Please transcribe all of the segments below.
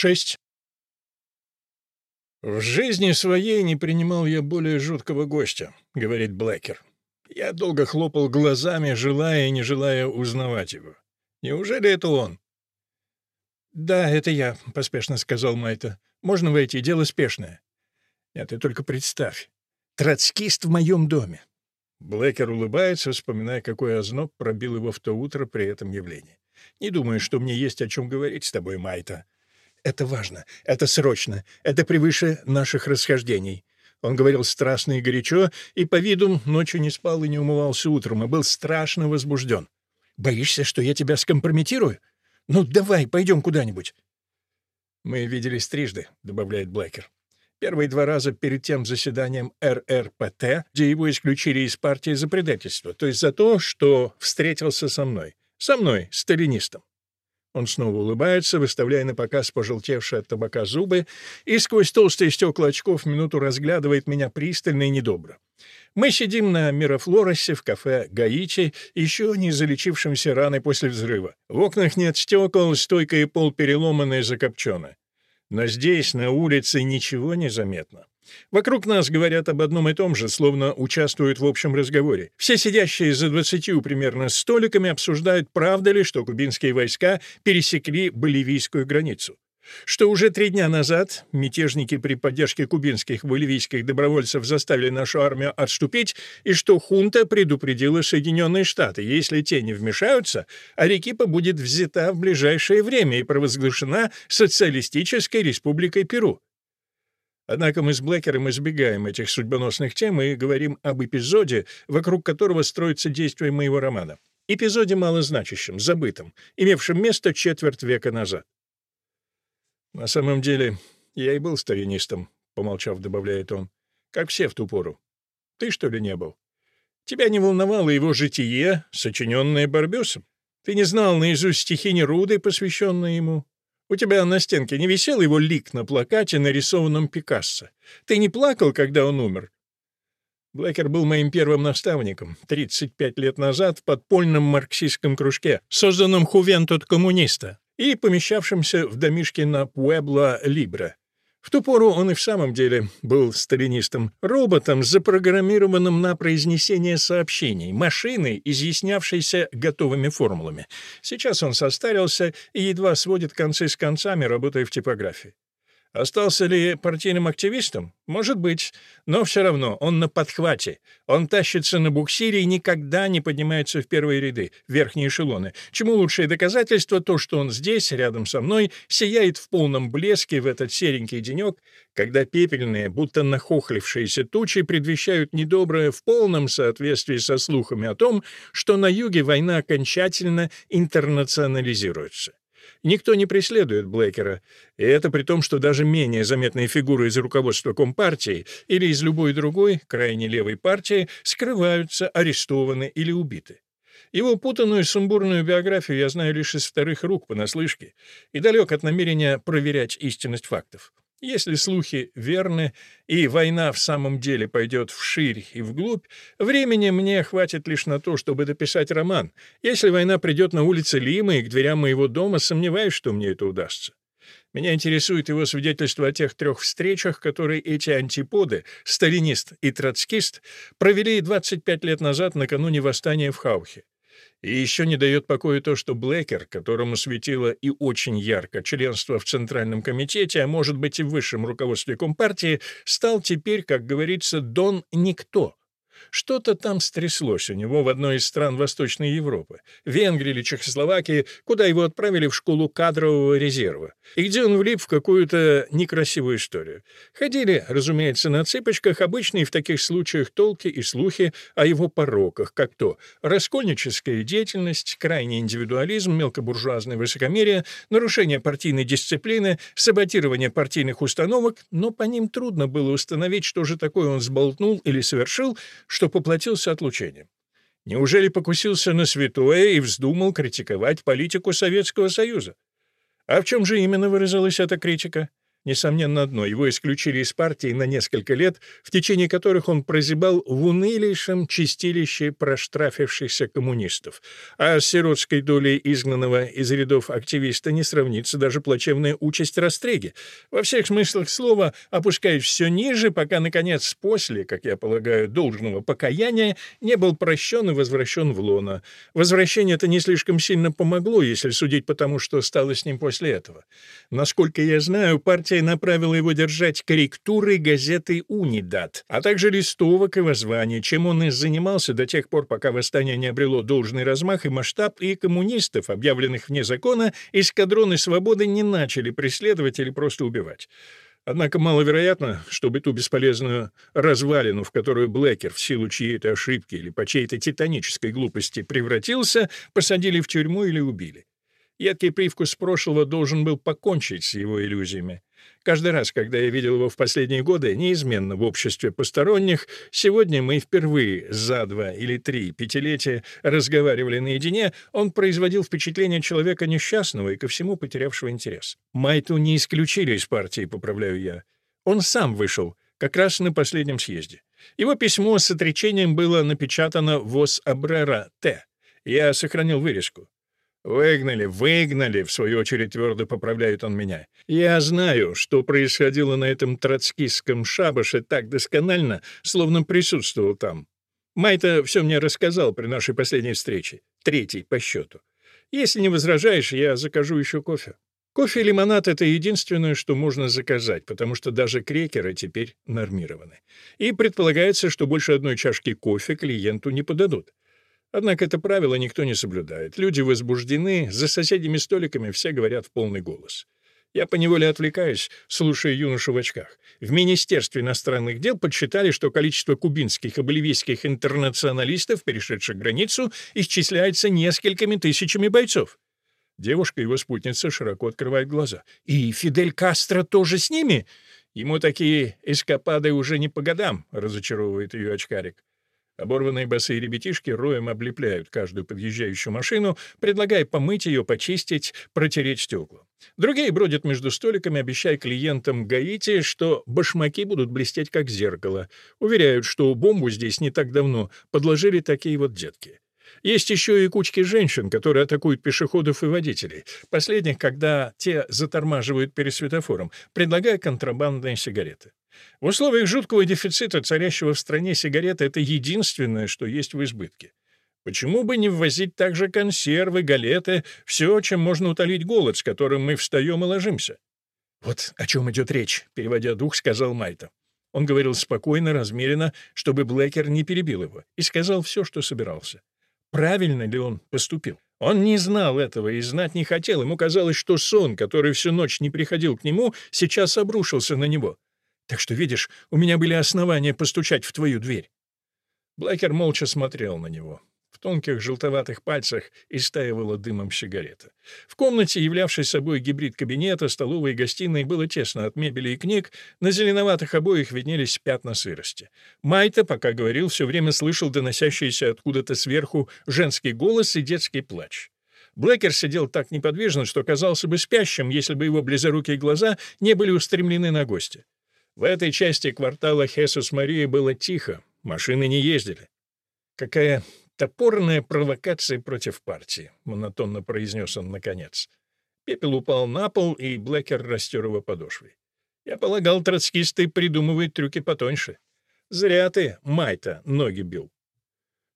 6. «В жизни своей не принимал я более жуткого гостя», — говорит Блэкер. «Я долго хлопал глазами, желая и не желая узнавать его. Неужели это он?» «Да, это я», — поспешно сказал Майта. «Можно войти, дело спешное». «Нет, ты только представь. Троцкист в моем доме». Блэкер улыбается, вспоминая, какой озноб пробил его в то утро при этом явлении. «Не думаю, что мне есть о чем говорить с тобой, Майта. Это важно, это срочно, это превыше наших расхождений. Он говорил страстно и горячо, и по виду ночью не спал и не умывался утром, и был страшно возбужден. «Боишься, что я тебя скомпрометирую? Ну, давай, пойдем куда-нибудь». «Мы виделись трижды», — добавляет Блэкер. Первые два раза перед тем заседанием РРПТ, где его исключили из партии за предательство, то есть за то, что встретился со мной. Со мной, сталинистом. Он снова улыбается, выставляя на показ пожелтевшие от табака зубы, и сквозь толстые стекла очков минуту разглядывает меня пристально и недобро. Мы сидим на Мирафлоросе в кафе «Гаити», еще не залечившемся раной после взрыва. В окнах нет стекол, стойка и пол переломаны и закопчены. Но здесь, на улице, ничего не заметно. Вокруг нас говорят об одном и том же, словно участвуют в общем разговоре. Все сидящие за двадцатью примерно столиками обсуждают, правда ли, что кубинские войска пересекли боливийскую границу что уже три дня назад мятежники при поддержке кубинских боливийских добровольцев заставили нашу армию отступить, и что хунта предупредила Соединенные Штаты, если те не вмешаются, Арекипа будет взята в ближайшее время и провозглашена Социалистической Республикой Перу. Однако мы с Блэкером избегаем этих судьбоносных тем и говорим об эпизоде, вокруг которого строится действие моего романа. Эпизоде малозначащем, забытом, имевшем место четверть века назад. «На самом деле, я и был сталинистом», — помолчав, добавляет он, — «как все в ту пору. Ты, что ли, не был? Тебя не волновало его житие, сочиненное Барбесом? Ты не знал наизусть стихи Неруды, посвященные ему? У тебя на стенке не висел его лик на плакате, нарисованном Пикассо. Ты не плакал, когда он умер?» Блэкер был моим первым наставником 35 лет назад в подпольном марксистском кружке, созданном Хувентут коммуниста и помещавшемся в домишке на Пуэбло-Либре. В ту пору он и в самом деле был сталинистом, роботом, запрограммированным на произнесение сообщений, машиной, изъяснявшейся готовыми формулами. Сейчас он состарился и едва сводит концы с концами, работая в типографии. Остался ли партийным активистом? Может быть. Но все равно он на подхвате. Он тащится на буксире и никогда не поднимается в первые ряды, в верхние эшелоны. Чему лучшее доказательство то, что он здесь, рядом со мной, сияет в полном блеске в этот серенький денек, когда пепельные, будто нахохлившиеся тучи предвещают недоброе в полном соответствии со слухами о том, что на юге война окончательно интернационализируется. Никто не преследует Блэкера, и это при том, что даже менее заметные фигуры из руководства Компартии или из любой другой, крайне левой партии, скрываются, арестованы или убиты. Его путанную сумбурную биографию я знаю лишь из вторых рук понаслышке и далек от намерения проверять истинность фактов. Если слухи верны, и война в самом деле пойдет вширь и вглубь, времени мне хватит лишь на то, чтобы дописать роман. Если война придет на улице Лимы и к дверям моего дома, сомневаюсь, что мне это удастся. Меня интересует его свидетельство о тех трех встречах, которые эти антиподы, сталинист и троцкист, провели 25 лет назад накануне восстания в Хаухе. И еще не дает покоя то, что Блэкер, которому светило и очень ярко членство в Центральном комитете, а может быть и в высшем руководстве Компартии, стал теперь, как говорится, Дон Никто, что-то там стряслось у него в одной из стран Восточной Европы, Венгрии или Чехословакии, куда его отправили в школу кадрового резерва, и где он влип в какую-то некрасивую историю. Ходили, разумеется, на цыпочках обычные в таких случаях толки и слухи о его пороках, как то раскольническая деятельность, крайний индивидуализм, мелкобуржуазное высокомерие, нарушение партийной дисциплины, саботирование партийных установок, но по ним трудно было установить, что же такое он сболтнул или совершил, что поплатился отлучением. Неужели покусился на святое и вздумал критиковать политику Советского Союза? А в чем же именно выразилась эта критика? Несомненно одно, его исключили из партии на несколько лет, в течение которых он прозябал в унылейшем чистилище проштрафившихся коммунистов. А с сиротской долей изгнанного из рядов активиста не сравнится даже плачевная участь растреги. Во всех смыслах слова опускаясь все ниже, пока, наконец, после, как я полагаю, должного покаяния, не был прощен и возвращен в лоно. Возвращение это не слишком сильно помогло, если судить по тому, что стало с ним после этого. Насколько я знаю, партия партия направила его держать корректуры газеты «Унидат», а также листовок и воззваний, чем он и занимался до тех пор, пока восстание не обрело должный размах и масштаб, и коммунистов, объявленных вне закона, эскадроны свободы не начали преследовать или просто убивать. Однако маловероятно, чтобы ту бесполезную развалину, в которую Блэкер в силу чьей-то ошибки или по чьей-то титанической глупости превратился, посадили в тюрьму или убили. Едкий привкус прошлого должен был покончить с его иллюзиями. Каждый раз, когда я видел его в последние годы, неизменно в обществе посторонних, сегодня мы впервые за два или три пятилетия разговаривали наедине, он производил впечатление человека несчастного и ко всему потерявшего интерес. Майту не исключили из партии, поправляю я. Он сам вышел, как раз на последнем съезде. Его письмо с отречением было напечатано в Ос Абрера Т. Я сохранил вырезку. «Выгнали, выгнали!» — в свою очередь твердо поправляет он меня. «Я знаю, что происходило на этом троцкистском шабаше так досконально, словно присутствовал там. Майта все мне рассказал при нашей последней встрече, третий по счету. Если не возражаешь, я закажу еще кофе». Кофе и лимонад — это единственное, что можно заказать, потому что даже крекеры теперь нормированы. И предполагается, что больше одной чашки кофе клиенту не подадут. Однако это правило никто не соблюдает. Люди возбуждены, за соседними столиками все говорят в полный голос. Я поневоле отвлекаюсь, слушая юношу в очках. В Министерстве иностранных дел подсчитали, что количество кубинских и боливийских интернационалистов, перешедших границу, исчисляется несколькими тысячами бойцов. Девушка его спутница широко открывают глаза. «И Фидель Кастро тоже с ними?» «Ему такие эскапады уже не по годам», — разочаровывает ее очкарик. Оборванные босые ребятишки роем облепляют каждую подъезжающую машину, предлагая помыть ее, почистить, протереть стекла. Другие бродят между столиками, обещая клиентам Гаити, что башмаки будут блестеть как зеркало. Уверяют, что бомбу здесь не так давно подложили такие вот детки. Есть еще и кучки женщин, которые атакуют пешеходов и водителей. Последних, когда те затормаживают перед светофором, предлагая контрабандные сигареты. В условиях жуткого дефицита, царящего в стране сигареты, это единственное, что есть в избытке. Почему бы не ввозить также консервы, галеты, все, чем можно утолить голод, с которым мы встаем и ложимся? «Вот о чем идет речь», — переводя дух, сказал Майта. Он говорил спокойно, размеренно, чтобы Блэкер не перебил его, и сказал все, что собирался. Правильно ли он поступил? Он не знал этого и знать не хотел. Ему казалось, что сон, который всю ночь не приходил к нему, сейчас обрушился на него. Так что, видишь, у меня были основания постучать в твою дверь». Блэкер молча смотрел на него. В тонких желтоватых пальцах истаивала дымом сигарета. В комнате, являвшей собой гибрид кабинета, столовой и гостиной, было тесно от мебели и книг, на зеленоватых обоих виднелись пятна сырости. Майта, пока говорил, все время слышал доносящийся откуда-то сверху женский голос и детский плач. Блэкер сидел так неподвижно, что казался бы спящим, если бы его близорукие глаза не были устремлены на гостя. В этой части квартала Хесус-Марии было тихо, машины не ездили. «Какая топорная провокация против партии», — монотонно произнес он наконец. Пепел упал на пол, и Блэкер растер его подошвой. «Я полагал, троцкисты придумывают трюки потоньше. Зря ты, Майта, ноги бил».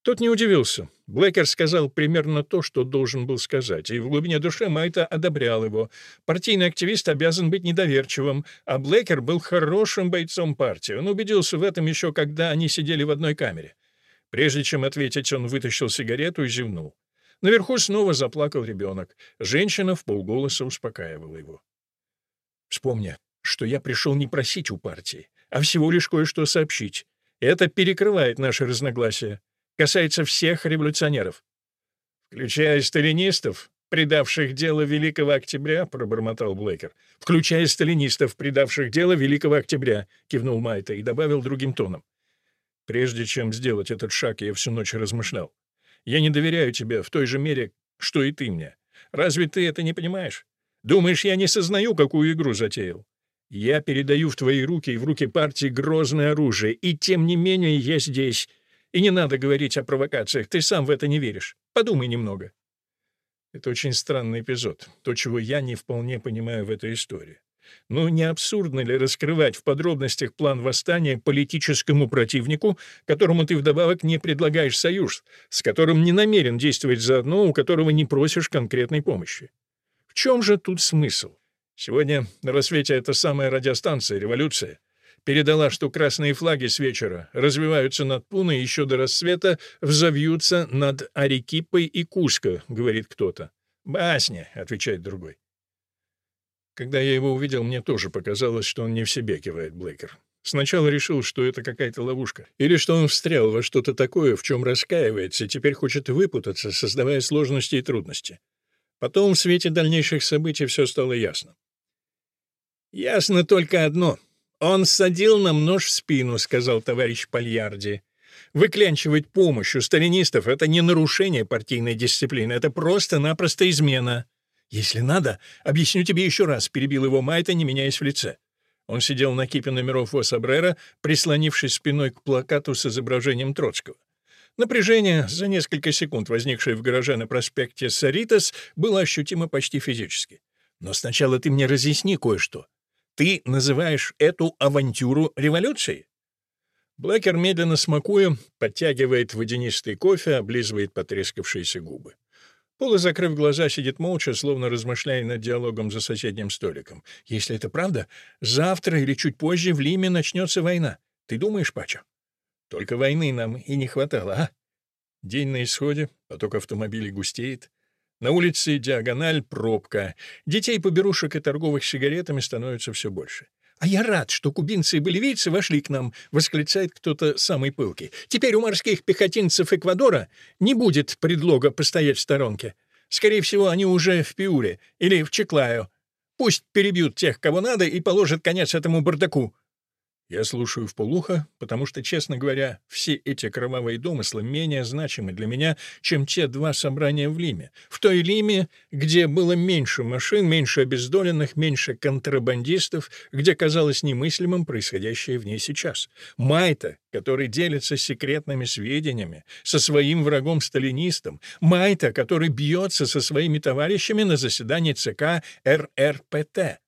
Тот не удивился. Блэкер сказал примерно то, что должен был сказать, и в глубине души Майта одобрял его. Партийный активист обязан быть недоверчивым, а Блэкер был хорошим бойцом партии. Он убедился в этом еще когда они сидели в одной камере. Прежде чем ответить, он вытащил сигарету и зевнул. Наверху снова заплакал ребенок. Женщина в полголоса успокаивала его. «Вспомни, что я пришел не просить у партии, а всего лишь кое-что сообщить. Это перекрывает наши разногласия касается всех революционеров. «Включая сталинистов, предавших дело Великого Октября», — пробормотал Блэкер. «Включая сталинистов, предавших дело Великого Октября», — кивнул Майта и добавил другим тоном. «Прежде чем сделать этот шаг, я всю ночь размышлял. Я не доверяю тебе в той же мере, что и ты мне. Разве ты это не понимаешь? Думаешь, я не сознаю, какую игру затеял? Я передаю в твои руки и в руки партии грозное оружие, и тем не менее я здесь. И не надо говорить о провокациях, ты сам в это не веришь. Подумай немного. Это очень странный эпизод, то, чего я не вполне понимаю в этой истории. Ну, не абсурдно ли раскрывать в подробностях план восстания политическому противнику, которому ты вдобавок не предлагаешь союз, с которым не намерен действовать заодно, у которого не просишь конкретной помощи? В чем же тут смысл? Сегодня на рассвете эта самая радиостанция «Революция» передала, что красные флаги с вечера развиваются над Пуной еще до рассвета взовьются над Арекипой и Куско, говорит кто-то. «Басня», — отвечает другой. Когда я его увидел, мне тоже показалось, что он не в себе, кивает Блейкер. Сначала решил, что это какая-то ловушка. Или что он встрял во что-то такое, в чем раскаивается, и теперь хочет выпутаться, создавая сложности и трудности. Потом в свете дальнейших событий все стало ясно. «Ясно только одно. Он садил нам нож в спину», — сказал товарищ Пальярди. «Выклянчивать помощь у сталинистов — это не нарушение партийной дисциплины, это просто-напросто измена». «Если надо, объясню тебе еще раз», — перебил его Майта, не меняясь в лице. Он сидел на кипе номеров Осабрера, прислонившись спиной к плакату с изображением Троцкого. Напряжение, за несколько секунд возникшее в гараже на проспекте Саритас, было ощутимо почти физически. «Но сначала ты мне разъясни кое-что. Ты называешь эту авантюру революцией?» Блэкер, медленно смакуя, подтягивает водянистый кофе, облизывает потрескавшиеся губы. Пола, закрыв глаза, сидит молча, словно размышляя над диалогом за соседним столиком. «Если это правда, завтра или чуть позже в Лиме начнется война. Ты думаешь, Пачо?» «Только войны нам и не хватало, а?» День на исходе, поток автомобилей густеет. На улице диагональ пробка. Детей поберушек и торговых сигаретами становится все больше. «А я рад, что кубинцы и боливийцы вошли к нам», — восклицает кто-то самый пылкий. «Теперь у морских пехотинцев Эквадора не будет предлога постоять в сторонке. Скорее всего, они уже в Пиуре или в Чеклаю. Пусть перебьют тех, кого надо, и положат конец этому бардаку. Я слушаю в полухо, потому что, честно говоря, все эти кровавые домыслы менее значимы для меня, чем те два собрания в Лиме. В той Лиме, где было меньше машин, меньше обездоленных, меньше контрабандистов, где казалось немыслимым происходящее в ней сейчас. Майта, который делится секретными сведениями со своим врагом-сталинистом. Майта, который бьется со своими товарищами на заседании ЦК РРПТ.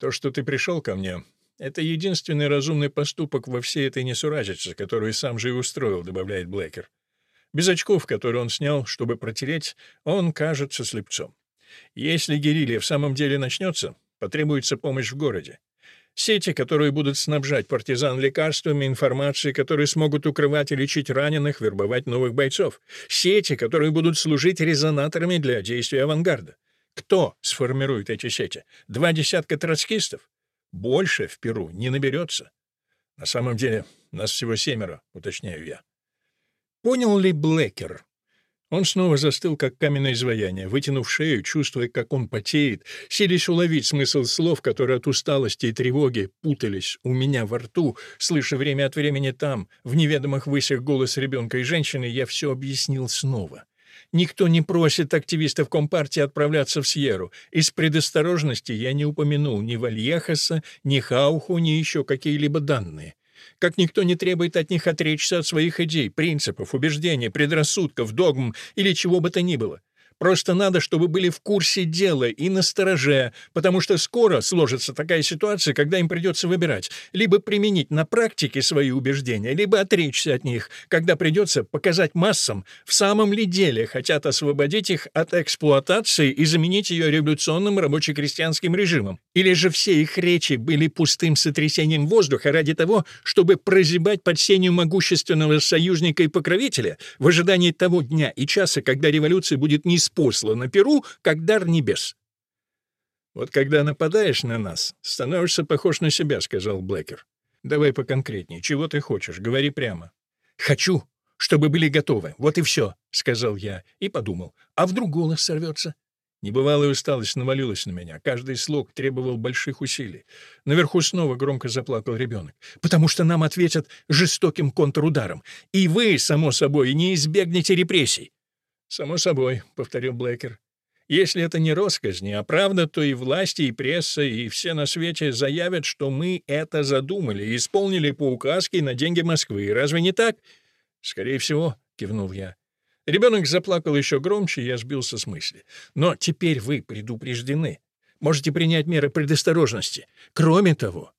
То, что ты пришел ко мне, это единственный разумный поступок во всей этой несуразице, которую сам же и устроил, добавляет Блэкер. Без очков, которые он снял, чтобы протереть, он кажется слепцом. Если герилья в самом деле начнется, потребуется помощь в городе. Сети, которые будут снабжать партизан лекарствами, информацией, которые смогут укрывать и лечить раненых, вербовать новых бойцов. Сети, которые будут служить резонаторами для действия авангарда. Кто сформирует эти сети? Два десятка троцкистов? Больше в Перу не наберется. На самом деле, нас всего семеро, уточняю я. Понял ли Блэкер? Он снова застыл, как каменное изваяние, вытянув шею, чувствуя, как он потеет, силясь уловить смысл слов, которые от усталости и тревоги путались у меня во рту, слыша время от времени там, в неведомых высях голос ребенка и женщины, я все объяснил снова. Никто не просит активистов Компартии отправляться в Сьерру. Из предосторожности я не упомянул ни Вальехаса, ни Хауху, ни еще какие-либо данные. Как никто не требует от них отречься от своих идей, принципов, убеждений, предрассудков, догм или чего бы то ни было. Просто надо, чтобы были в курсе дела и настороже, потому что скоро сложится такая ситуация, когда им придется выбирать, либо применить на практике свои убеждения, либо отречься от них, когда придется показать массам, в самом ли деле хотят освободить их от эксплуатации и заменить ее революционным рабоче-крестьянским режимом. Или же все их речи были пустым сотрясением воздуха ради того, чтобы прозябать под сенью могущественного союзника и покровителя в ожидании того дня и часа, когда революция будет не на Перу, как дар небес. «Вот когда нападаешь на нас, становишься похож на себя», — сказал Блэкер. «Давай поконкретнее. Чего ты хочешь? Говори прямо». «Хочу, чтобы были готовы. Вот и все», — сказал я и подумал. «А вдруг голос сорвется?» Небывалая усталость навалилась на меня. Каждый слог требовал больших усилий. Наверху снова громко заплакал ребенок. «Потому что нам ответят жестоким контрударом. И вы, само собой, не избегнете репрессий. «Само собой», — повторил Блэкер. Если это не росказни, а правда, то и власти, и пресса, и все на свете заявят, что мы это задумали и исполнили по указке на деньги Москвы. Разве не так? Скорее всего, кивнул я. Ребенок заплакал еще громче, я сбился с мысли. Но теперь вы предупреждены. Можете принять меры предосторожности. Кроме того,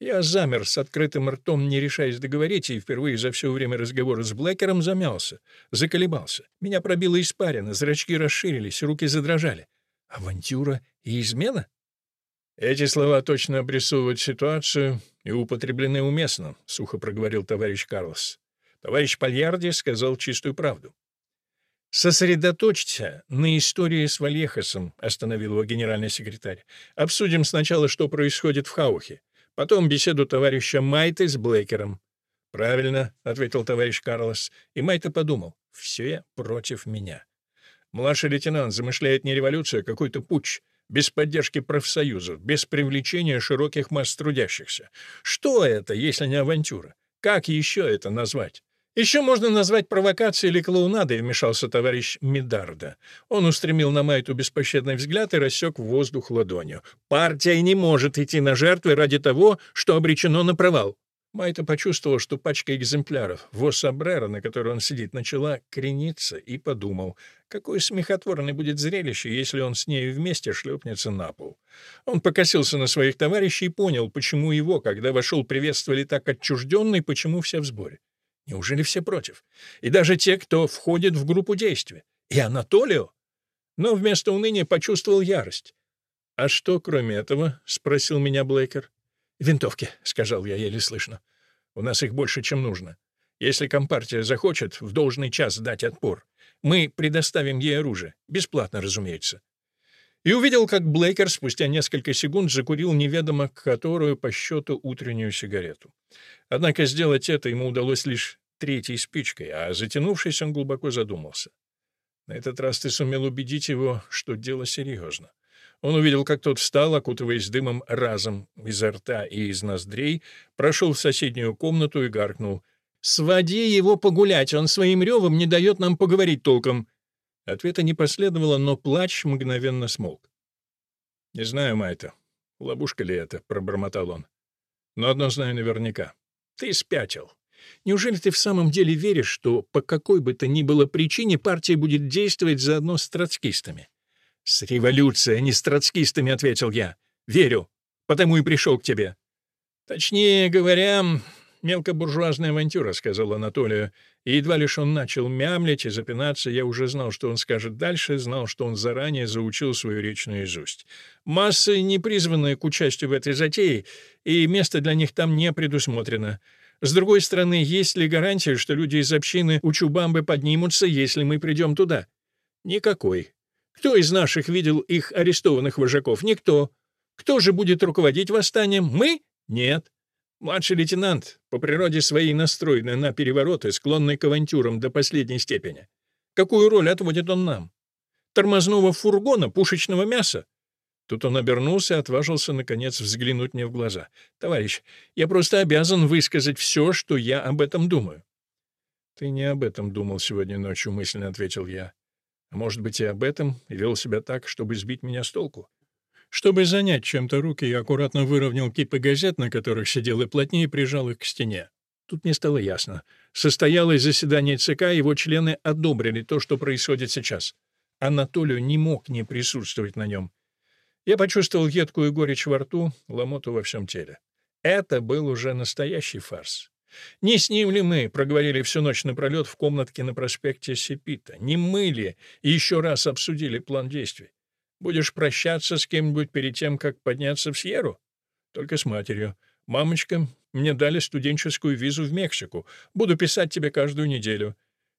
я замер с открытым ртом, не решаясь договорить, и впервые за все время разговора с Блэкером замялся, заколебался. Меня пробило испарина, зрачки расширились, руки задрожали. Авантюра и измена? Эти слова точно обрисовывают ситуацию и употреблены уместно, — сухо проговорил товарищ Карлос. Товарищ Пальярди сказал чистую правду. «Сосредоточься на истории с Вальехосом», — остановил его генеральный секретарь. «Обсудим сначала, что происходит в Хаухе. Потом беседу товарища Майты с Блейкером. «Правильно», — ответил товарищ Карлос, и Майта подумал, «все против меня». Младший лейтенант замышляет не революцию, а какой-то путч, без поддержки профсоюзов, без привлечения широких масс трудящихся. Что это, если не авантюра? Как еще это назвать? «Еще можно назвать провокацией или клоунадой», — вмешался товарищ Медарда. Он устремил на Майту беспощадный взгляд и рассек воздух ладонью. «Партия не может идти на жертвы ради того, что обречено на провал». Майта почувствовал, что пачка экземпляров Восабрера, на которой он сидит, начала крениться, и подумал, какое смехотворное будет зрелище, если он с ней вместе шлепнется на пол. Он покосился на своих товарищей и понял, почему его, когда вошел, приветствовали так отчужденно и почему все в сборе. Неужели все против? И даже те, кто входит в группу действия. И Анатолио? Но вместо уныния почувствовал ярость. «А что, кроме этого?» — спросил меня Блейкер. «Винтовки», — сказал я еле слышно. «У нас их больше, чем нужно. Если Компартия захочет в должный час дать отпор, мы предоставим ей оружие. Бесплатно, разумеется». И увидел, как Блейкер спустя несколько секунд закурил неведомо которую по счету утреннюю сигарету. Однако сделать это ему удалось лишь третьей спичкой, а затянувшись, он глубоко задумался. На этот раз ты сумел убедить его, что дело серьезно. Он увидел, как тот встал, окутываясь дымом разом изо рта и из ноздрей, прошел в соседнюю комнату и гаркнул. «Своди его погулять, он своим ревом не дает нам поговорить толком». Ответа не последовало, но плач мгновенно смолк. «Не знаю, Майта, ловушка ли это», — пробормотал он. «Но одно знаю наверняка. Ты спятил. Неужели ты в самом деле веришь, что по какой бы то ни было причине партия будет действовать заодно с троцкистами? — С революцией, а не с троцкистами, — ответил я. — Верю, потому и пришел к тебе. — Точнее говоря, мелкобуржуазная авантюра, — сказал Анатолию. И едва лишь он начал мямлить и запинаться, я уже знал, что он скажет дальше, знал, что он заранее заучил свою речь наизусть. Массы не призваны к участию в этой затее, и место для них там не предусмотрено. С другой стороны, есть ли гарантия, что люди из общины у Чубамбы поднимутся, если мы придем туда? Никакой. Кто из наших видел их арестованных вожаков? Никто. Кто же будет руководить восстанием? Мы? Нет. Младший лейтенант, по природе своей настроенный на перевороты, склонный к авантюрам до последней степени. Какую роль отводит он нам? Тормозного фургона, пушечного мяса? Тут он обернулся и отважился, наконец, взглянуть мне в глаза. «Товарищ, я просто обязан высказать все, что я об этом думаю». «Ты не об этом думал сегодня ночью», — мысленно ответил я. «А может быть, и об этом, и вел себя так, чтобы сбить меня с толку?» Чтобы занять чем-то руки, я аккуратно выровнял кипы газет, на которых сидел, и плотнее прижал их к стене. Тут мне стало ясно. Состоялось заседание ЦК, его члены одобрили то, что происходит сейчас. Анатолию не мог не присутствовать на нем. Я почувствовал едкую горечь во рту, ломоту во всем теле. Это был уже настоящий фарс. Не с ним ли мы проговорили всю ночь напролет в комнатке на проспекте Сепита? Не мы ли еще раз обсудили план действий? Будешь прощаться с кем-нибудь перед тем, как подняться в Сьерру? Только с матерью. Мамочка, мне дали студенческую визу в Мексику. Буду писать тебе каждую неделю.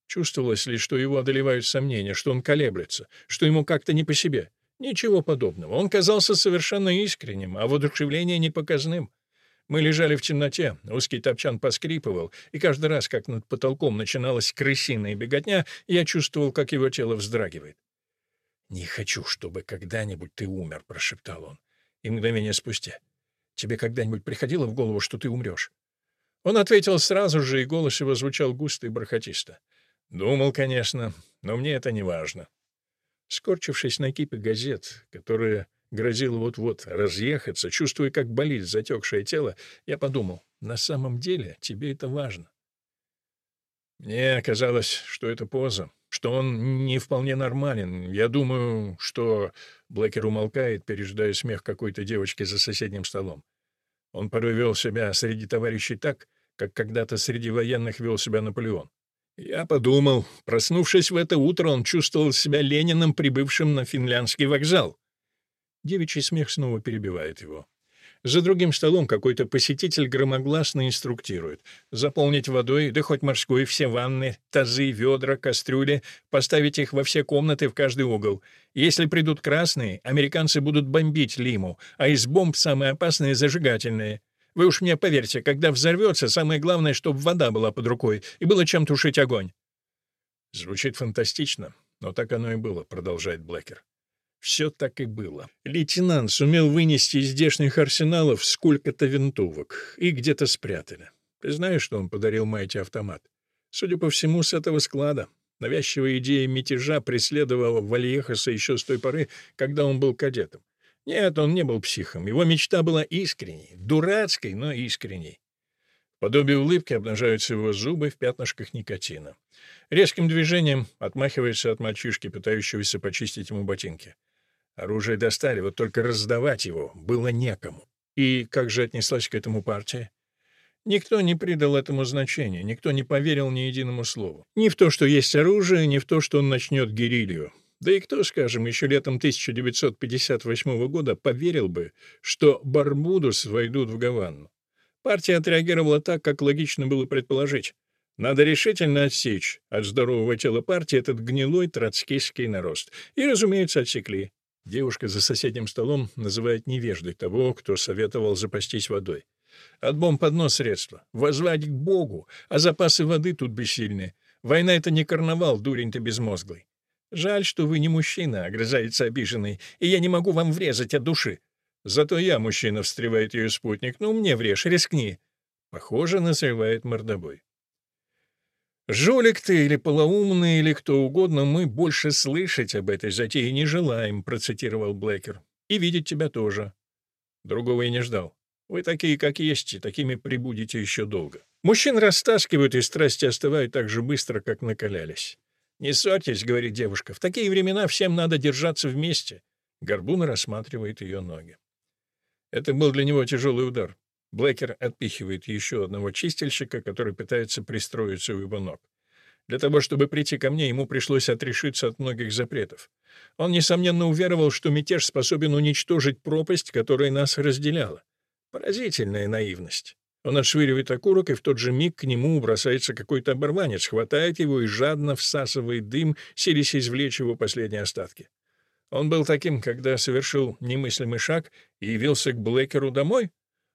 Чувствовалось ли, что его одолевают сомнения, что он колеблется, что ему как-то не по себе? Ничего подобного. Он казался совершенно искренним, а воодушевление непоказным. Мы лежали в темноте, узкий топчан поскрипывал, и каждый раз, как над потолком начиналась крысиная беготня, я чувствовал, как его тело вздрагивает. «Не хочу, чтобы когда-нибудь ты умер», — прошептал он. И мгновение спустя. «Тебе когда-нибудь приходило в голову, что ты умрешь?» Он ответил сразу же, и голос его звучал густо и бархатисто. «Думал, конечно, но мне это не важно. Скорчившись на кипе газет, которая грозила вот-вот разъехаться, чувствуя, как болит затекшее тело, я подумал, на самом деле тебе это важно. Мне казалось, что это поза, что он не вполне нормален. Я думаю, что... Блэкер умолкает, пережидая смех какой-то девочки за соседним столом. Он порой вел себя среди товарищей так, как когда-то среди военных вел себя Наполеон. Я подумал, проснувшись в это утро, он чувствовал себя Лениным, прибывшим на финляндский вокзал. Девичий смех снова перебивает его. За другим столом какой-то посетитель громогласно инструктирует. Заполнить водой, да хоть морской, все ванны, тазы, ведра, кастрюли, поставить их во все комнаты в каждый угол. Если придут красные, американцы будут бомбить Лиму, а из бомб самые опасные — зажигательные. Вы уж мне поверьте, когда взорвется, самое главное, чтобы вода была под рукой и было чем тушить огонь. Звучит фантастично, но так оно и было, продолжает Блэкер. Все так и было. Лейтенант сумел вынести из здешних арсеналов сколько-то винтовок и где-то спрятали. Ты знаешь, что он подарил Майте автомат? Судя по всему, с этого склада. Навязчивая идея мятежа преследовала Вальехаса еще с той поры, когда он был кадетом. Нет, он не был психом. Его мечта была искренней, дурацкой, но искренней. Подобие улыбки обнажаются его зубы в пятнышках никотина. Резким движением отмахивается от мальчишки, пытающегося почистить ему ботинки. Оружие достали, вот только раздавать его было некому. И как же отнеслась к этому партия? Никто не придал этому значения, никто не поверил ни единому слову. Ни в то, что есть оружие, ни в то, что он начнет герилью. Да и кто, скажем, еще летом 1958 года поверил бы, что Барбудус войдут в Гавану? Партия отреагировала так, как логично было предположить. Надо решительно отсечь от здорового тела партии этот гнилой троцкистский нарост. И, разумеется, отсекли. Девушка за соседним столом называет невеждой того, кто советовал запастись водой. От бомб одно средство — возвать к Богу, а запасы воды тут бессильны. Война — это не карнавал, дурень ты безмозглый. «Жаль, что вы не мужчина», — огрызается обиженный, «и я не могу вам врезать от души». «Зато я мужчина», — встревает ее спутник. «Ну, мне врежь, рискни». Похоже, назревает мордобой. «Жулик ты или полоумный, или кто угодно, мы больше слышать об этой затее не желаем», — процитировал Блэкер. «И видеть тебя тоже». Другого и не ждал. Вы такие, как есть, и такими прибудете еще долго. Мужчин растаскивают, и страсти остывают так же быстро, как накалялись. «Не ссорьтесь», — говорит девушка, — «в такие времена всем надо держаться вместе». Горбун рассматривает ее ноги. Это был для него тяжелый удар. Блэкер отпихивает еще одного чистильщика, который пытается пристроиться у его ног. Для того, чтобы прийти ко мне, ему пришлось отрешиться от многих запретов. Он, несомненно, уверовал, что мятеж способен уничтожить пропасть, которая нас разделяла. Поразительная наивность. Он отшвыривает окурок, и в тот же миг к нему бросается какой-то оборванец, хватает его и жадно всасывает дым, селись извлечь его последние остатки. Он был таким, когда совершил немыслимый шаг и явился к Блэкеру домой?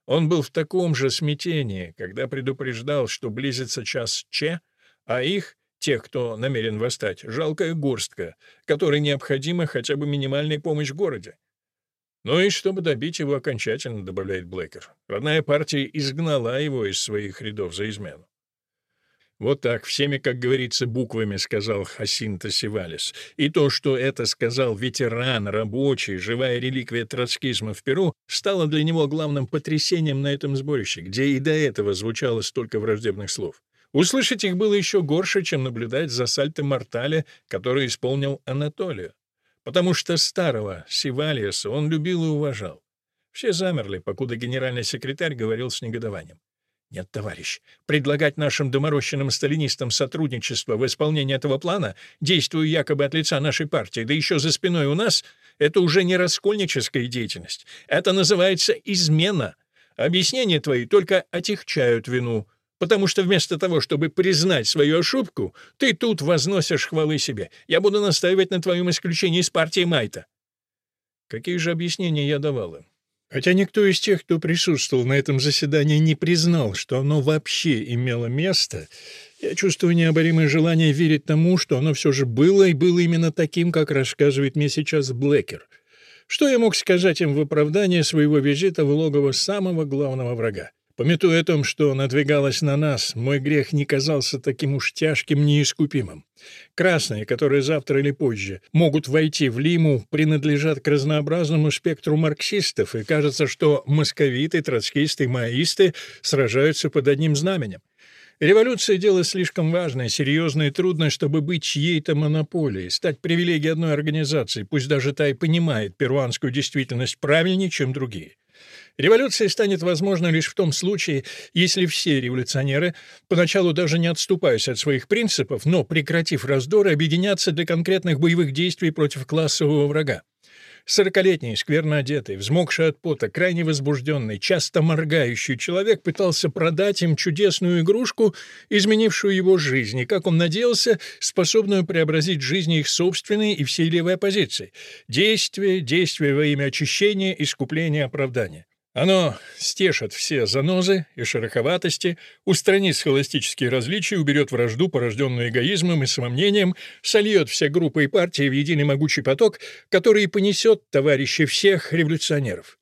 Он был в таком же смятении, когда предупреждал, что близится час Че, а их, тех, кто намерен восстать, жалкая горстка, которой необходима хотя бы минимальная помощь в городе. Ну и чтобы добить его окончательно, добавляет Блэкер, родная партия изгнала его из своих рядов за измену. Вот так, всеми, как говорится, буквами сказал Хасинто Сивалис. И то, что это сказал ветеран, рабочий, живая реликвия троцкизма в Перу, стало для него главным потрясением на этом сборище, где и до этого звучало столько враждебных слов. Услышать их было еще горше, чем наблюдать за сальто Мортале, который исполнил Анатолию потому что старого Сивалиеса он любил и уважал. Все замерли, покуда генеральный секретарь говорил с негодованием. «Нет, товарищ, предлагать нашим доморощенным сталинистам сотрудничество в исполнении этого плана, действуя якобы от лица нашей партии, да еще за спиной у нас, это уже не раскольническая деятельность. Это называется измена. Объяснения твои только отягчают вину потому что вместо того, чтобы признать свою ошибку, ты тут возносишь хвалы себе. Я буду настаивать на твоем исключении из партии Майта». Какие же объяснения я давала? Хотя никто из тех, кто присутствовал на этом заседании, не признал, что оно вообще имело место, я чувствую необоримое желание верить тому, что оно все же было и было именно таким, как рассказывает мне сейчас Блэкер. Что я мог сказать им в оправдание своего визита в логово самого главного врага? Пометуя о том, что надвигалось на нас, мой грех не казался таким уж тяжким, неискупимым. Красные, которые завтра или позже могут войти в Лиму, принадлежат к разнообразному спектру марксистов, и кажется, что московиты, троцкисты, маоисты сражаются под одним знаменем. Революция — дело слишком важное, серьезное и трудное, чтобы быть чьей-то монополией, стать привилегией одной организации, пусть даже та и понимает перуанскую действительность правильнее, чем другие. Революция станет возможна лишь в том случае, если все революционеры, поначалу даже не отступаясь от своих принципов, но, прекратив раздоры, объединятся для конкретных боевых действий против классового врага. Сорокалетний, скверно одетый, взмокший от пота, крайне возбужденный, часто моргающий человек пытался продать им чудесную игрушку, изменившую его жизнь, и, как он надеялся, способную преобразить жизни их собственной и всей левой оппозиции. Действие, действие во имя очищения, искупления, оправдания. Оно стешит все занозы и шероховатости, устранит схоластические различия, уберет вражду, порожденную эгоизмом и самомнением, сольет все группы и партии в единый могучий поток, который понесет товарищи всех революционеров.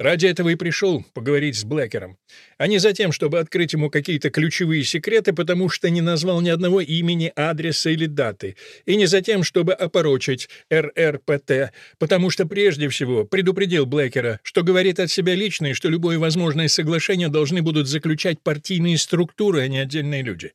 Ради этого и пришел поговорить с Блэкером, а не за тем, чтобы открыть ему какие-то ключевые секреты, потому что не назвал ни одного имени, адреса или даты, и не за тем, чтобы опорочить РРПТ, потому что прежде всего предупредил Блэкера, что говорит от себя лично и что любое возможное соглашение должны будут заключать партийные структуры, а не отдельные люди.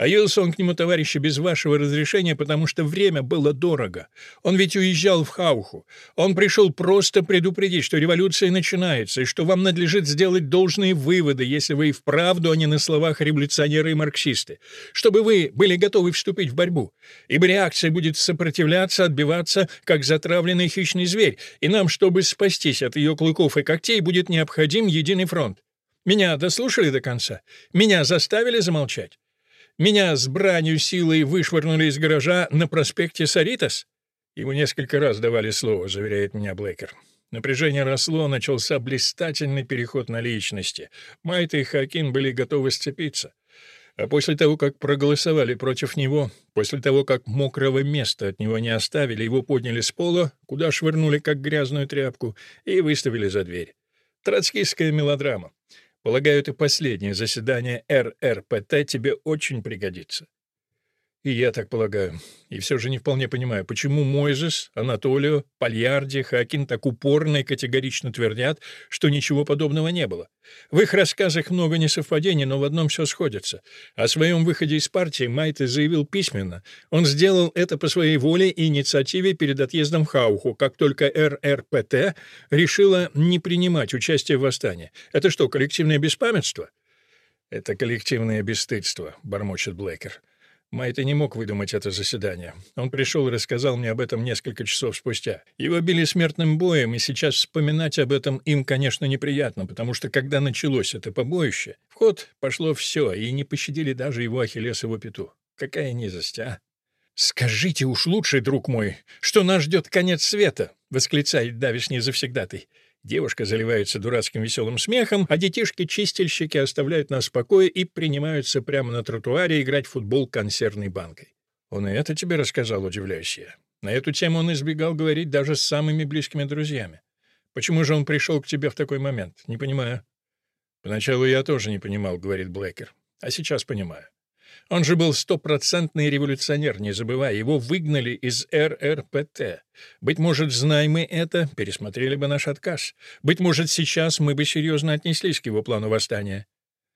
А явился он к нему, товарищи, без вашего разрешения, потому что время было дорого. Он ведь уезжал в Хауху. Он пришел просто предупредить, что революция начинается, и что вам надлежит сделать должные выводы, если вы и вправду, а не на словах революционеры и марксисты. Чтобы вы были готовы вступить в борьбу. Ибо реакция будет сопротивляться, отбиваться, как затравленный хищный зверь, и нам, чтобы спастись от ее клыков и когтей, будет необходим единый фронт. Меня дослушали до конца? Меня заставили замолчать? Меня с бранью силой вышвырнули из гаража на проспекте Саритас? Ему несколько раз давали слово, заверяет меня Блейкер. Напряжение росло, начался блистательный переход на личности. Майт и Хакин были готовы сцепиться. А после того, как проголосовали против него, после того, как мокрого места от него не оставили, его подняли с пола, куда швырнули как грязную тряпку, и выставили за дверь. Троцкистская мелодрама. Полагаю, это последнее заседание РРПТ тебе очень пригодится. И я так полагаю. И все же не вполне понимаю, почему Мойзес, Анатолио, Пальярди, Хакин так упорно и категорично твердят, что ничего подобного не было. В их рассказах много несовпадений, но в одном все сходится. О своем выходе из партии Майте заявил письменно. Он сделал это по своей воле и инициативе перед отъездом в Хауху, как только РРПТ решила не принимать участие в восстании. Это что, коллективное беспамятство? «Это коллективное бесстыдство», — бормочет Блейкер. Майта не мог выдумать это заседание. Он пришел и рассказал мне об этом несколько часов спустя. Его били смертным боем, и сейчас вспоминать об этом им, конечно, неприятно, потому что когда началось это побоище, в ход пошло все, и не пощадили даже его ахиллесову пяту. Какая низость, а? «Скажите уж лучше, друг мой, что нас ждет конец света!» — восклицает давишний завсегдатый. Девушка заливается дурацким веселым смехом, а детишки-чистильщики оставляют нас в покое и принимаются прямо на тротуаре играть в футбол консервной банкой. Он и это тебе рассказал, удивляюсь я. На эту тему он избегал говорить даже с самыми близкими друзьями. Почему же он пришел к тебе в такой момент? Не понимаю. Поначалу я тоже не понимал, говорит Блэкер. А сейчас понимаю. Он же был стопроцентный революционер, не забывай, его выгнали из РРПТ. Быть может, зная мы это, пересмотрели бы наш отказ. Быть может, сейчас мы бы серьезно отнеслись к его плану восстания.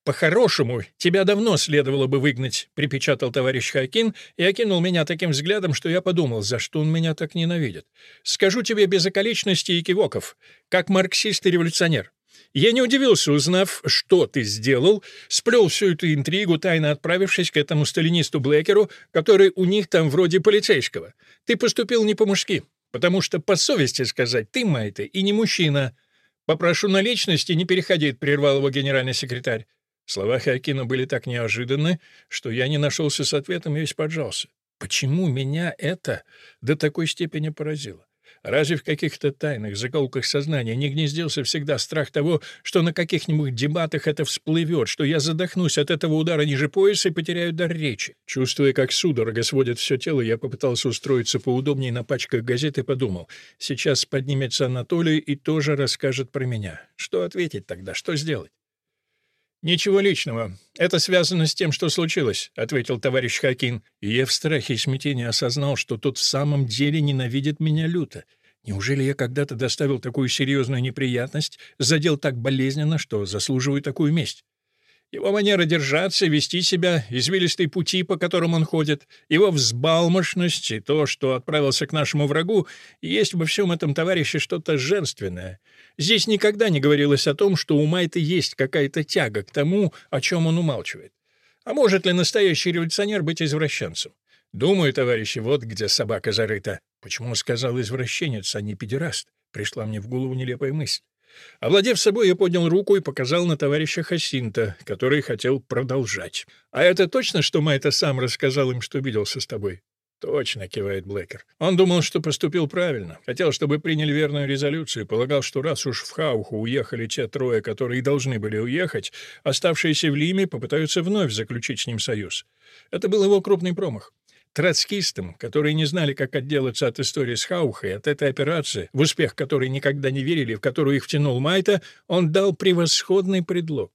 «По-хорошему, тебя давно следовало бы выгнать», — припечатал товарищ Хакин и окинул меня таким взглядом, что я подумал, за что он меня так ненавидит. «Скажу тебе без околичностей и кивоков, как марксист и революционер. Я не удивился, узнав, что ты сделал, сплел всю эту интригу, тайно отправившись к этому сталинисту Блэкеру, который у них там вроде полицейского. Ты поступил не по-мужски, потому что, по совести сказать, ты, Майта, и не мужчина. Попрошу на личности, не переходить, прервал его генеральный секретарь. Слова Хакина были так неожиданны, что я не нашелся с ответом и весь поджался. Почему меня это до такой степени поразило? Разве в каких-то тайных закоулках сознания не гнездился всегда страх того, что на каких-нибудь дебатах это всплывет, что я задохнусь от этого удара ниже пояса и потеряю дар речи? Чувствуя, как судорога сводит все тело, я попытался устроиться поудобнее на пачках газет и подумал, сейчас поднимется Анатолий и тоже расскажет про меня. Что ответить тогда, что сделать? «Ничего личного. Это связано с тем, что случилось», — ответил товарищ Хакин. И я в страхе и смятении осознал, что тот в самом деле ненавидит меня люто. Неужели я когда-то доставил такую серьезную неприятность, задел так болезненно, что заслуживаю такую месть? Его манера держаться, вести себя, извилистые пути, по которым он ходит, его взбалмошность и то, что отправился к нашему врагу, есть во всем этом товарище что-то женственное. Здесь никогда не говорилось о том, что у Майта есть какая-то тяга к тому, о чем он умалчивает. А может ли настоящий революционер быть извращенцем? Думаю, товарищи, вот где собака зарыта. Почему сказал извращенец, а не педераст? Пришла мне в голову нелепая мысль. Овладев собой, я поднял руку и показал на товарища Хасинта, который хотел продолжать. «А это точно, что Майта сам рассказал им, что виделся с тобой?» «Точно», — кивает Блэкер. «Он думал, что поступил правильно. Хотел, чтобы приняли верную резолюцию. Полагал, что раз уж в Хауху уехали те трое, которые должны были уехать, оставшиеся в Лиме попытаются вновь заключить с ним союз. Это был его крупный промах. Троцкистам, которые не знали, как отделаться от истории с Хаухой, от этой операции, в успех которой никогда не верили, в которую их втянул Майта, он дал превосходный предлог.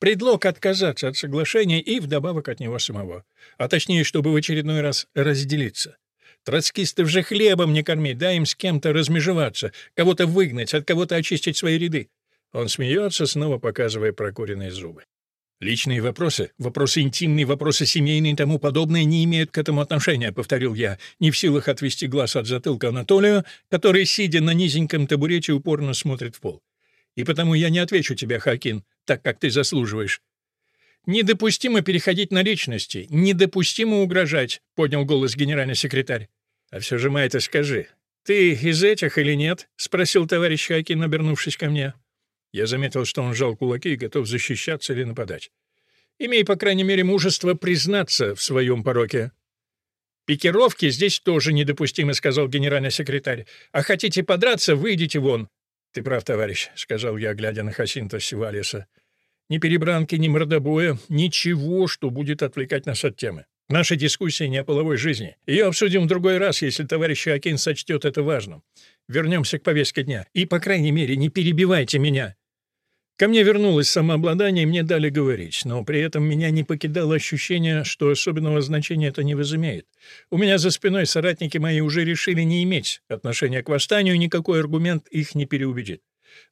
Предлог отказаться от соглашения и вдобавок от него самого. А точнее, чтобы в очередной раз разделиться. Троцкистов же хлебом не кормить, дай им с кем-то размежеваться, кого-то выгнать, от кого-то очистить свои ряды. Он смеется, снова показывая прокуренные зубы. «Личные вопросы, вопросы интимные, вопросы семейные и тому подобное не имеют к этому отношения», — повторил я, не в силах отвести глаз от затылка Анатолию, который, сидя на низеньком табурете, упорно смотрит в пол. «И потому я не отвечу тебе, Хакин, так, как ты заслуживаешь». «Недопустимо переходить на личности, недопустимо угрожать», — поднял голос генеральный секретарь. «А все же, Майта, скажи, ты из этих или нет?» — спросил товарищ Хакин, обернувшись ко мне. Я заметил, что он сжал кулаки и готов защищаться или нападать. Имей, по крайней мере, мужество признаться в своем пороке. «Пикировки здесь тоже недопустимы», — сказал генеральный секретарь. «А хотите подраться, выйдите вон». «Ты прав, товарищ», — сказал я, глядя на Хасинта Сивалиса. «Ни перебранки, ни мордобоя, ничего, что будет отвлекать нас от темы. Наша дискуссия не о половой жизни. Ее обсудим в другой раз, если товарищ Акин сочтет это важным. Вернемся к повестке дня. И, по крайней мере, не перебивайте меня. Ко мне вернулось самообладание, и мне дали говорить, но при этом меня не покидало ощущение, что особенного значения это не возымеет. У меня за спиной соратники мои уже решили не иметь отношения к восстанию, никакой аргумент их не переубедит.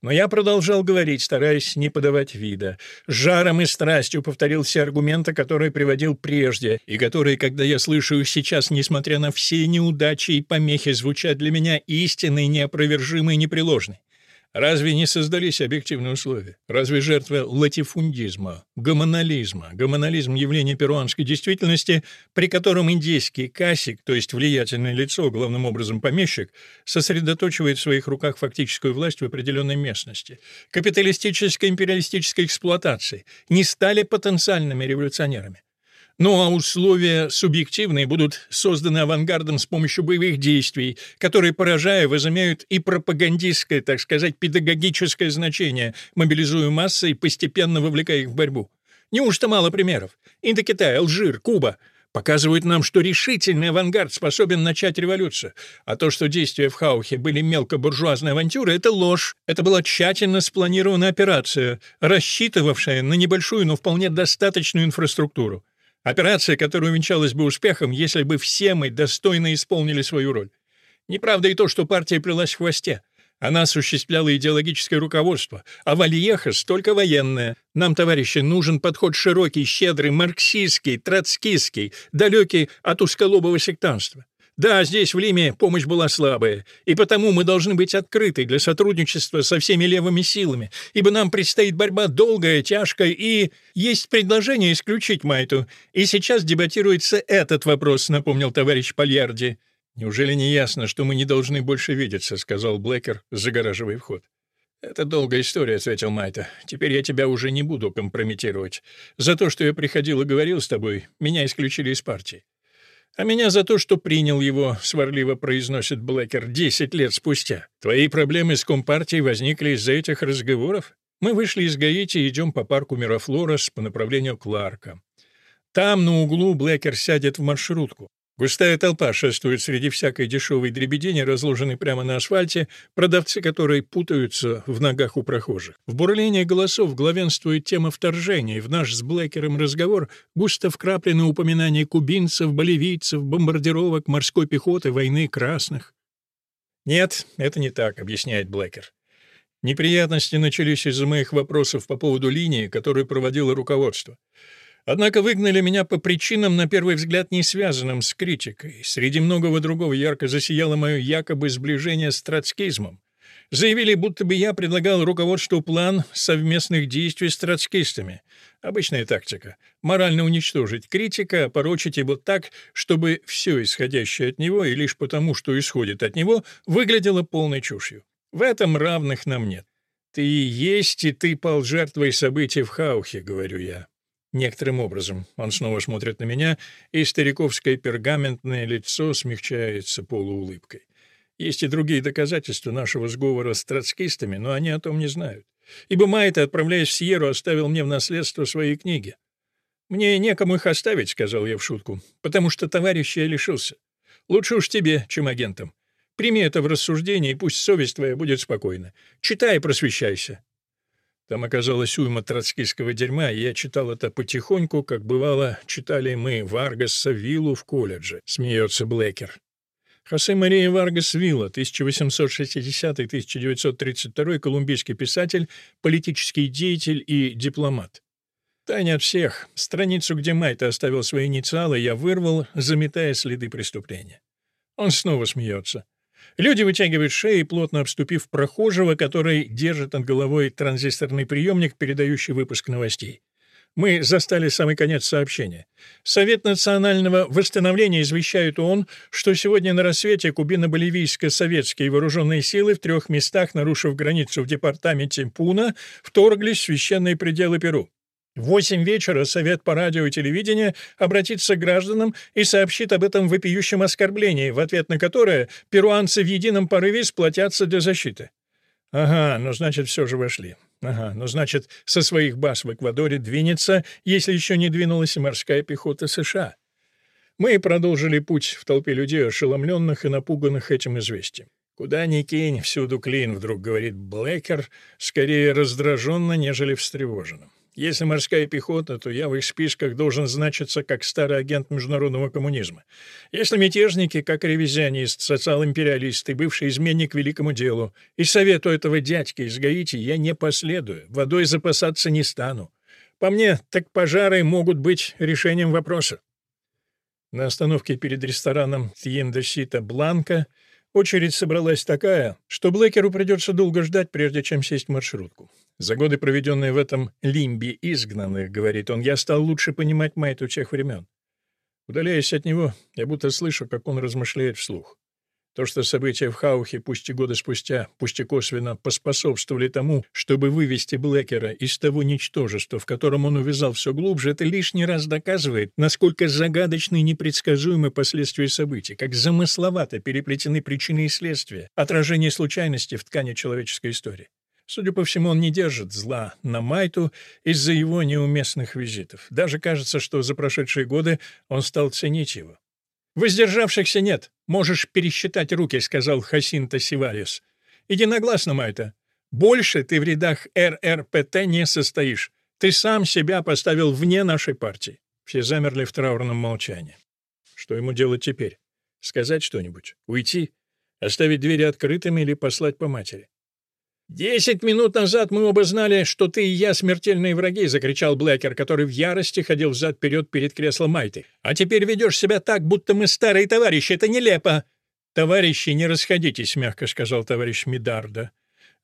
Но я продолжал говорить, стараясь не подавать вида. Жаром и страстью повторил все аргументы, которые приводил прежде, и которые, когда я слышу их сейчас, несмотря на все неудачи и помехи, звучат для меня истинной, неопровержимой и непреложной. Разве не создались объективные условия? Разве жертва латифундизма, гомонализма, гомонализм — явление перуанской действительности, при котором индейский касик, то есть влиятельное лицо, главным образом помещик, сосредоточивает в своих руках фактическую власть в определенной местности, капиталистической империалистической эксплуатации, не стали потенциальными революционерами? Ну а условия субъективные будут созданы авангардом с помощью боевых действий, которые, поражая, возымеют и пропагандистское, так сказать, педагогическое значение, мобилизуя массы и постепенно вовлекая их в борьбу. Неужто мало примеров? Индокитай, Алжир, Куба показывают нам, что решительный авангард способен начать революцию. А то, что действия в Хаухе были мелкобуржуазной авантюрой, это ложь. Это была тщательно спланированная операция, рассчитывавшая на небольшую, но вполне достаточную инфраструктуру. Операция, которая увенчалась бы успехом, если бы все мы достойно исполнили свою роль. Неправда и то, что партия плелась в хвосте. Она осуществляла идеологическое руководство, а Вальехас — только военное. Нам, товарищи, нужен подход широкий, щедрый, марксистский, троцкистский, далекий от узколобого сектанства. Да, здесь, в Лиме, помощь была слабая, и потому мы должны быть открыты для сотрудничества со всеми левыми силами, ибо нам предстоит борьба долгая, тяжкая, и есть предложение исключить Майту. И сейчас дебатируется этот вопрос, напомнил товарищ Пальярди. «Неужели не ясно, что мы не должны больше видеться?» — сказал Блэкер, загораживая вход. «Это долгая история», — ответил Майта. «Теперь я тебя уже не буду компрометировать. За то, что я приходил и говорил с тобой, меня исключили из партии. А меня за то, что принял его, сварливо произносит Блэкер, десять лет спустя. Твои проблемы с Компартией возникли из-за этих разговоров? Мы вышли из Гаити и идем по парку Мирафлорес по направлению Кларка. Там, на углу, Блэкер сядет в маршрутку. Густая толпа шествует среди всякой дешевой дребедени, разложенной прямо на асфальте, продавцы которой путаются в ногах у прохожих. В бурлении голосов главенствует тема вторжения, и в наш с Блэкером разговор густо вкраплены упоминания кубинцев, боливийцев, бомбардировок, морской пехоты, войны красных. «Нет, это не так», — объясняет Блэкер. Неприятности начались из-за моих вопросов по поводу линии, которую проводило руководство. Однако выгнали меня по причинам, на первый взгляд, не связанным с критикой. Среди многого другого ярко засияло мое якобы сближение с троцкизмом. Заявили, будто бы я предлагал руководству план совместных действий с троцкистами. Обычная тактика. Морально уничтожить критика, порочить его так, чтобы все исходящее от него и лишь потому, что исходит от него, выглядело полной чушью. В этом равных нам нет. «Ты и есть, и ты пал жертвой событий в Хаухе», — говорю я. Некоторым образом он снова смотрит на меня, и стариковское пергаментное лицо смягчается полуулыбкой. Есть и другие доказательства нашего сговора с троцкистами, но они о том не знают. Ибо Майта, отправляясь в Сьерру, оставил мне в наследство свои книги. «Мне некому их оставить», — сказал я в шутку, — «потому что товарища я лишился. Лучше уж тебе, чем агентам. Прими это в рассуждение, и пусть совесть твоя будет спокойна. Читай и просвещайся. Там оказалось уйма троцкистского дерьма, и я читал это потихоньку, как бывало, читали мы Варгаса Виллу в колледже, смеется Блэкер. Хосе Мария Варгас Вилла, 1860-1932, колумбийский писатель, политический деятель и дипломат. Тайне от всех. Страницу, где Майта оставил свои инициалы, я вырвал, заметая следы преступления. Он снова смеется. Люди вытягивают шеи, плотно обступив прохожего, который держит над головой транзисторный приемник, передающий выпуск новостей. Мы застали самый конец сообщения. Совет национального восстановления извещает ООН, что сегодня на рассвете кубино-боливийско-советские вооруженные силы в трех местах, нарушив границу в департаменте Пуна, вторглись в священные пределы Перу. В восемь вечера Совет по радио и телевидению обратится к гражданам и сообщит об этом вопиющем оскорблении, в ответ на которое перуанцы в едином порыве сплотятся для защиты. Ага, ну значит, все же вошли. Ага, ну значит, со своих баз в Эквадоре двинется, если еще не двинулась морская пехота США. Мы продолжили путь в толпе людей, ошеломленных и напуганных этим известием. «Куда ни кинь, всюду клин», — вдруг говорит Блэкер, скорее раздраженно, нежели встревоженно. Если морская пехота, то я в их списках должен значиться как старый агент международного коммунизма. Если мятежники, как ревизионист, социал-империалист и бывший изменник великому делу, и совету этого дядьки из Гаити я не последую, водой запасаться не стану. По мне, так пожары могут быть решением вопроса. На остановке перед рестораном Тьендосита Бланка очередь собралась такая, что Блэкеру придется долго ждать, прежде чем сесть в маршрутку. За годы, проведенные в этом лимбе изгнанных, говорит он, я стал лучше понимать Майту тех времен. Удаляясь от него, я будто слышу, как он размышляет вслух. То, что события в Хаухе, пусть и годы спустя, пусть и косвенно, поспособствовали тому, чтобы вывести Блэкера из того ничтожества, в котором он увязал все глубже, это лишний раз доказывает, насколько загадочны и непредсказуемы последствия событий, как замысловато переплетены причины и следствия, отражение случайности в ткани человеческой истории. Судя по всему, он не держит зла на Майту из-за его неуместных визитов. Даже кажется, что за прошедшие годы он стал ценить его. «Воздержавшихся нет. Можешь пересчитать руки», — сказал Хасинта Сиварис. «Единогласно, Майта. Больше ты в рядах РРПТ не состоишь. Ты сам себя поставил вне нашей партии». Все замерли в траурном молчании. Что ему делать теперь? Сказать что-нибудь? Уйти? Оставить двери открытыми или послать по матери? «Десять минут назад мы оба знали, что ты и я смертельные враги», — закричал Блэкер, который в ярости ходил взад-вперед перед креслом Майты. «А теперь ведешь себя так, будто мы старые товарищи. Это нелепо». «Товарищи, не расходитесь», — мягко сказал товарищ Мидарда.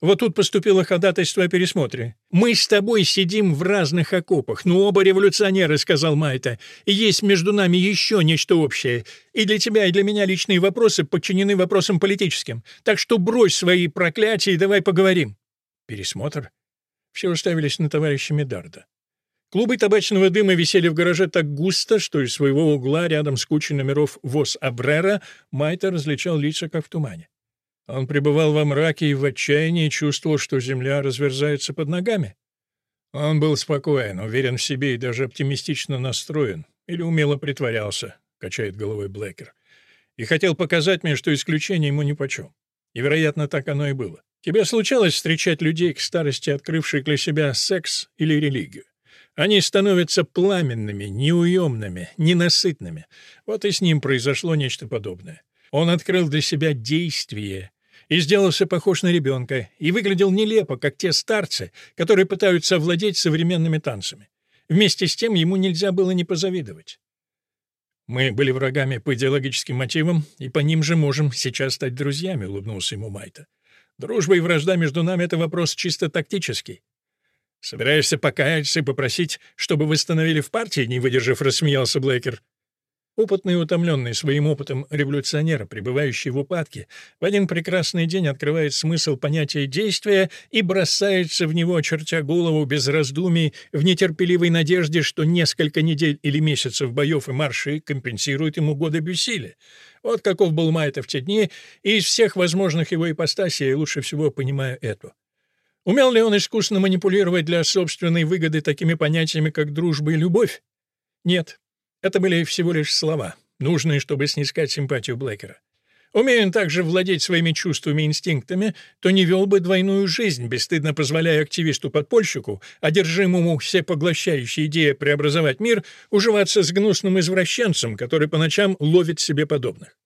Вот тут поступило ходатайство о пересмотре. Мы с тобой сидим в разных окопах, но оба революционеры, сказал Майта, и есть между нами еще нечто общее. И для тебя, и для меня личные вопросы подчинены вопросам политическим. Так что брось свои проклятия и давай поговорим. Пересмотр? Все уставились на товарища Медарда. Клубы табачного дыма висели в гараже так густо, что из своего угла рядом с кучей номеров ВОЗ Абрера Майта различал лица, как в тумане. Он пребывал во мраке и в отчаянии чувствовал, что земля разверзается под ногами. Он был спокоен, уверен в себе и даже оптимистично настроен, или умело притворялся. — качает головой Блэкер. «И хотел показать мне, что исключение ему нипочем. И, вероятно, так оно и было. Тебе случалось встречать людей к старости, открывших для себя секс или религию? Они становятся пламенными, неуемными, ненасытными. Вот и с ним произошло нечто подобное. Он открыл для себя действие и сделался похож на ребенка, и выглядел нелепо, как те старцы, которые пытаются овладеть современными танцами. Вместе с тем ему нельзя было не позавидовать. «Мы были врагами по идеологическим мотивам, и по ним же можем сейчас стать друзьями», — улыбнулся ему Майта. «Дружба и вражда между нами — это вопрос чисто тактический. Собираешься покаяться и попросить, чтобы восстановили в партии, не выдержав, рассмеялся Блейкер. Опытный и утомленный своим опытом революционера, пребывающий в упадке, в один прекрасный день открывает смысл понятия действия и бросается в него, чертя голову без раздумий, в нетерпеливой надежде, что несколько недель или месяцев боев и маршей компенсируют ему годы бессилия. Вот каков был Майта в те дни, и из всех возможных его ипостасей я лучше всего понимаю эту. Умел ли он искусно манипулировать для собственной выгоды такими понятиями, как дружба и любовь? Нет. Это были всего лишь слова, нужные, чтобы снискать симпатию Блэкера. Умея он также владеть своими чувствами и инстинктами, то не вел бы двойную жизнь, бесстыдно позволяя активисту-подпольщику, одержимому всепоглощающей идеей преобразовать мир, уживаться с гнусным извращенцем, который по ночам ловит себе подобных.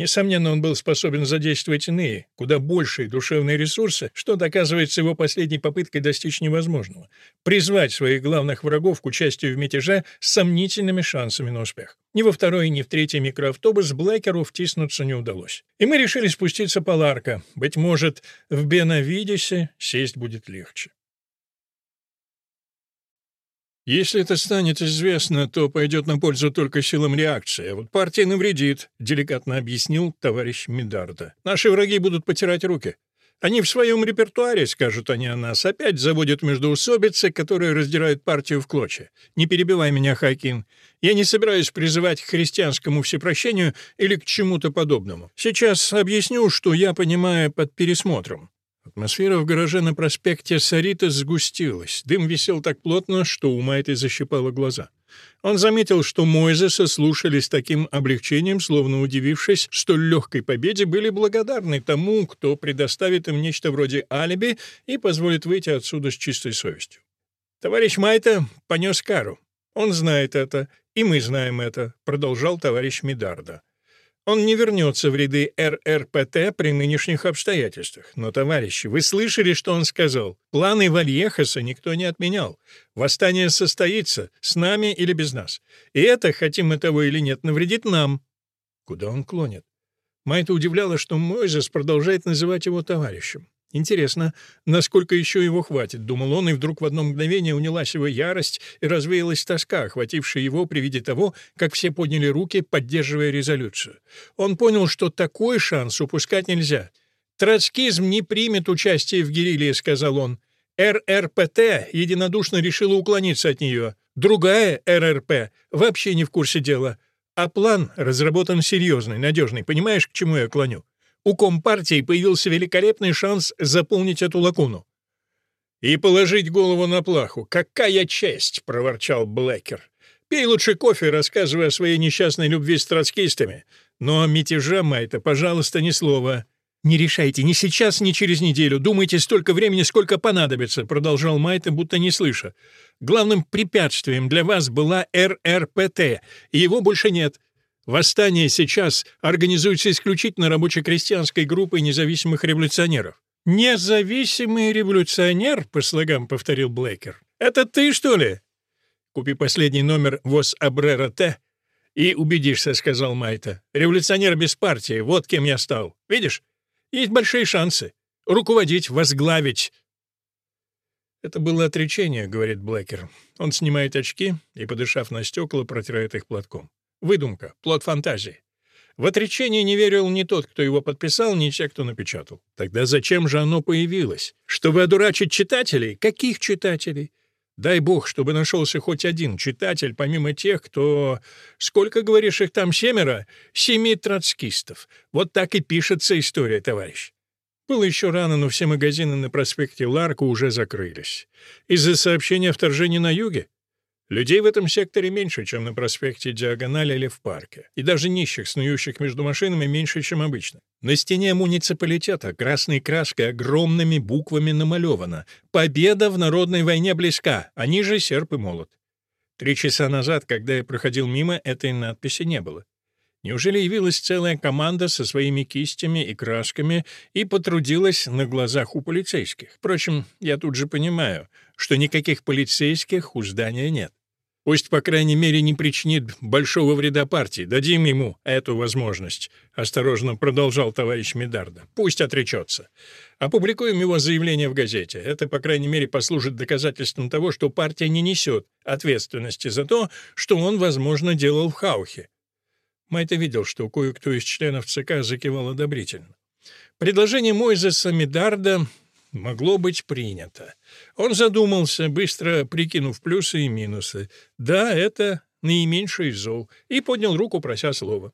Несомненно, он был способен задействовать иные, куда большие душевные ресурсы, что доказывается его последней попыткой достичь невозможного — призвать своих главных врагов к участию в мятеже с сомнительными шансами на успех. Ни во второй, ни в третий микроавтобус Блэкеру втиснуться не удалось. И мы решили спуститься по Ларко. Быть может, в Бенавидесе сесть будет легче. Если это станет известно, то пойдет на пользу только силам реакции, а вот партия навредит», — деликатно объяснил товарищ Медарда. «Наши враги будут потирать руки. Они в своем репертуаре, скажут они о нас, опять заводят междоусобицы, которые раздирают партию в клочья. Не перебивай меня, Хакин. Я не собираюсь призывать к христианскому всепрощению или к чему-то подобному. Сейчас объясню, что я понимаю под пересмотром. Атмосфера в гараже на проспекте Сарита сгустилась. Дым висел так плотно, что у Майты защипало глаза. Он заметил, что Мойзеса слушали с таким облегчением, словно удивившись столь легкой победе, были благодарны тому, кто предоставит им нечто вроде алиби и позволит выйти отсюда с чистой совестью. «Товарищ Майта понес кару. Он знает это, и мы знаем это», — продолжал товарищ Медарда. Он не вернется в ряды РРПТ при нынешних обстоятельствах. Но, товарищи, вы слышали, что он сказал? Планы Вальехаса никто не отменял. Восстание состоится, с нами или без нас. И это, хотим мы того или нет, навредит нам. Куда он клонит? Майта удивляла, что Мойзес продолжает называть его товарищем. Интересно, насколько еще его хватит, думал он, и вдруг в одно мгновение унялась его ярость и развеялась тоска, охватившая его при виде того, как все подняли руки, поддерживая резолюцию. Он понял, что такой шанс упускать нельзя. «Троцкизм не примет участие в герилле», — сказал он. РРПТ единодушно решила уклониться от нее. Другая РРП вообще не в курсе дела. А план разработан серьезный, надежный. Понимаешь, к чему я клоню? У Компартии появился великолепный шанс заполнить эту лакуну. «И положить голову на плаху. Какая честь!» — проворчал Блэкер. «Пей лучше кофе, рассказывая о своей несчастной любви с троцкистами. Но мятежа Майта, пожалуйста, ни слова». «Не решайте ни сейчас, ни через неделю. Думайте столько времени, сколько понадобится», — продолжал Майта, будто не слыша. «Главным препятствием для вас была РРПТ, и его больше нет. Восстание сейчас организуется исключительно рабоче-крестьянской группой независимых революционеров. «Независимый революционер?» — по слогам повторил Блейкер. «Это ты, что ли?» «Купи последний номер ВОЗ Абрера Т и убедишься», — сказал Майта. «Революционер без партии, вот кем я стал. Видишь? Есть большие шансы. Руководить, возглавить». «Это было отречение», — говорит Блэкер. Он снимает очки и, подышав на стекла, протирает их платком. Выдумка, плод фантазии. В отречение не верил ни тот, кто его подписал, ни те, кто напечатал. Тогда зачем же оно появилось? Чтобы одурачить читателей? Каких читателей? Дай бог, чтобы нашелся хоть один читатель, помимо тех, кто... Сколько, говоришь, их там семеро? Семи троцкистов. Вот так и пишется история, товарищ. Было еще рано, но все магазины на проспекте Ларку уже закрылись. Из-за сообщения о вторжении на юге? Людей в этом секторе меньше, чем на проспекте Диагональ или в парке. И даже нищих, снующих между машинами, меньше, чем обычно. На стене муниципалитета красной краской огромными буквами намалевано «Победа в народной войне близка», а ниже серп и молот. Три часа назад, когда я проходил мимо, этой надписи не было. Неужели явилась целая команда со своими кистями и красками и потрудилась на глазах у полицейских? Впрочем, я тут же понимаю, что никаких полицейских у здания нет. Пусть, по крайней мере, не причинит большого вреда партии. Дадим ему эту возможность», — осторожно продолжал товарищ Медарда. «Пусть отречется. Опубликуем его заявление в газете. Это, по крайней мере, послужит доказательством того, что партия не несет ответственности за то, что он, возможно, делал в Хаухе. Майта видел, что кое-кто из членов ЦК закивал одобрительно. Предложение Мойзеса Медарда могло быть принято. Он задумался, быстро прикинув плюсы и минусы. Да, это наименьший зол, и поднял руку, прося слова.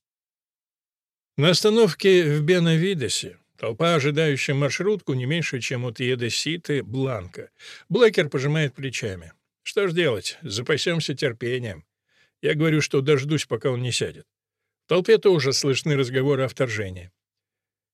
На остановке в Бенавидесе толпа, ожидающая маршрутку, не меньше, чем от Едеситы, Бланка. Блэкер пожимает плечами. Что ж делать, запасемся терпением. Я говорю, что дождусь, пока он не сядет. В толпе тоже слышны разговоры о вторжении.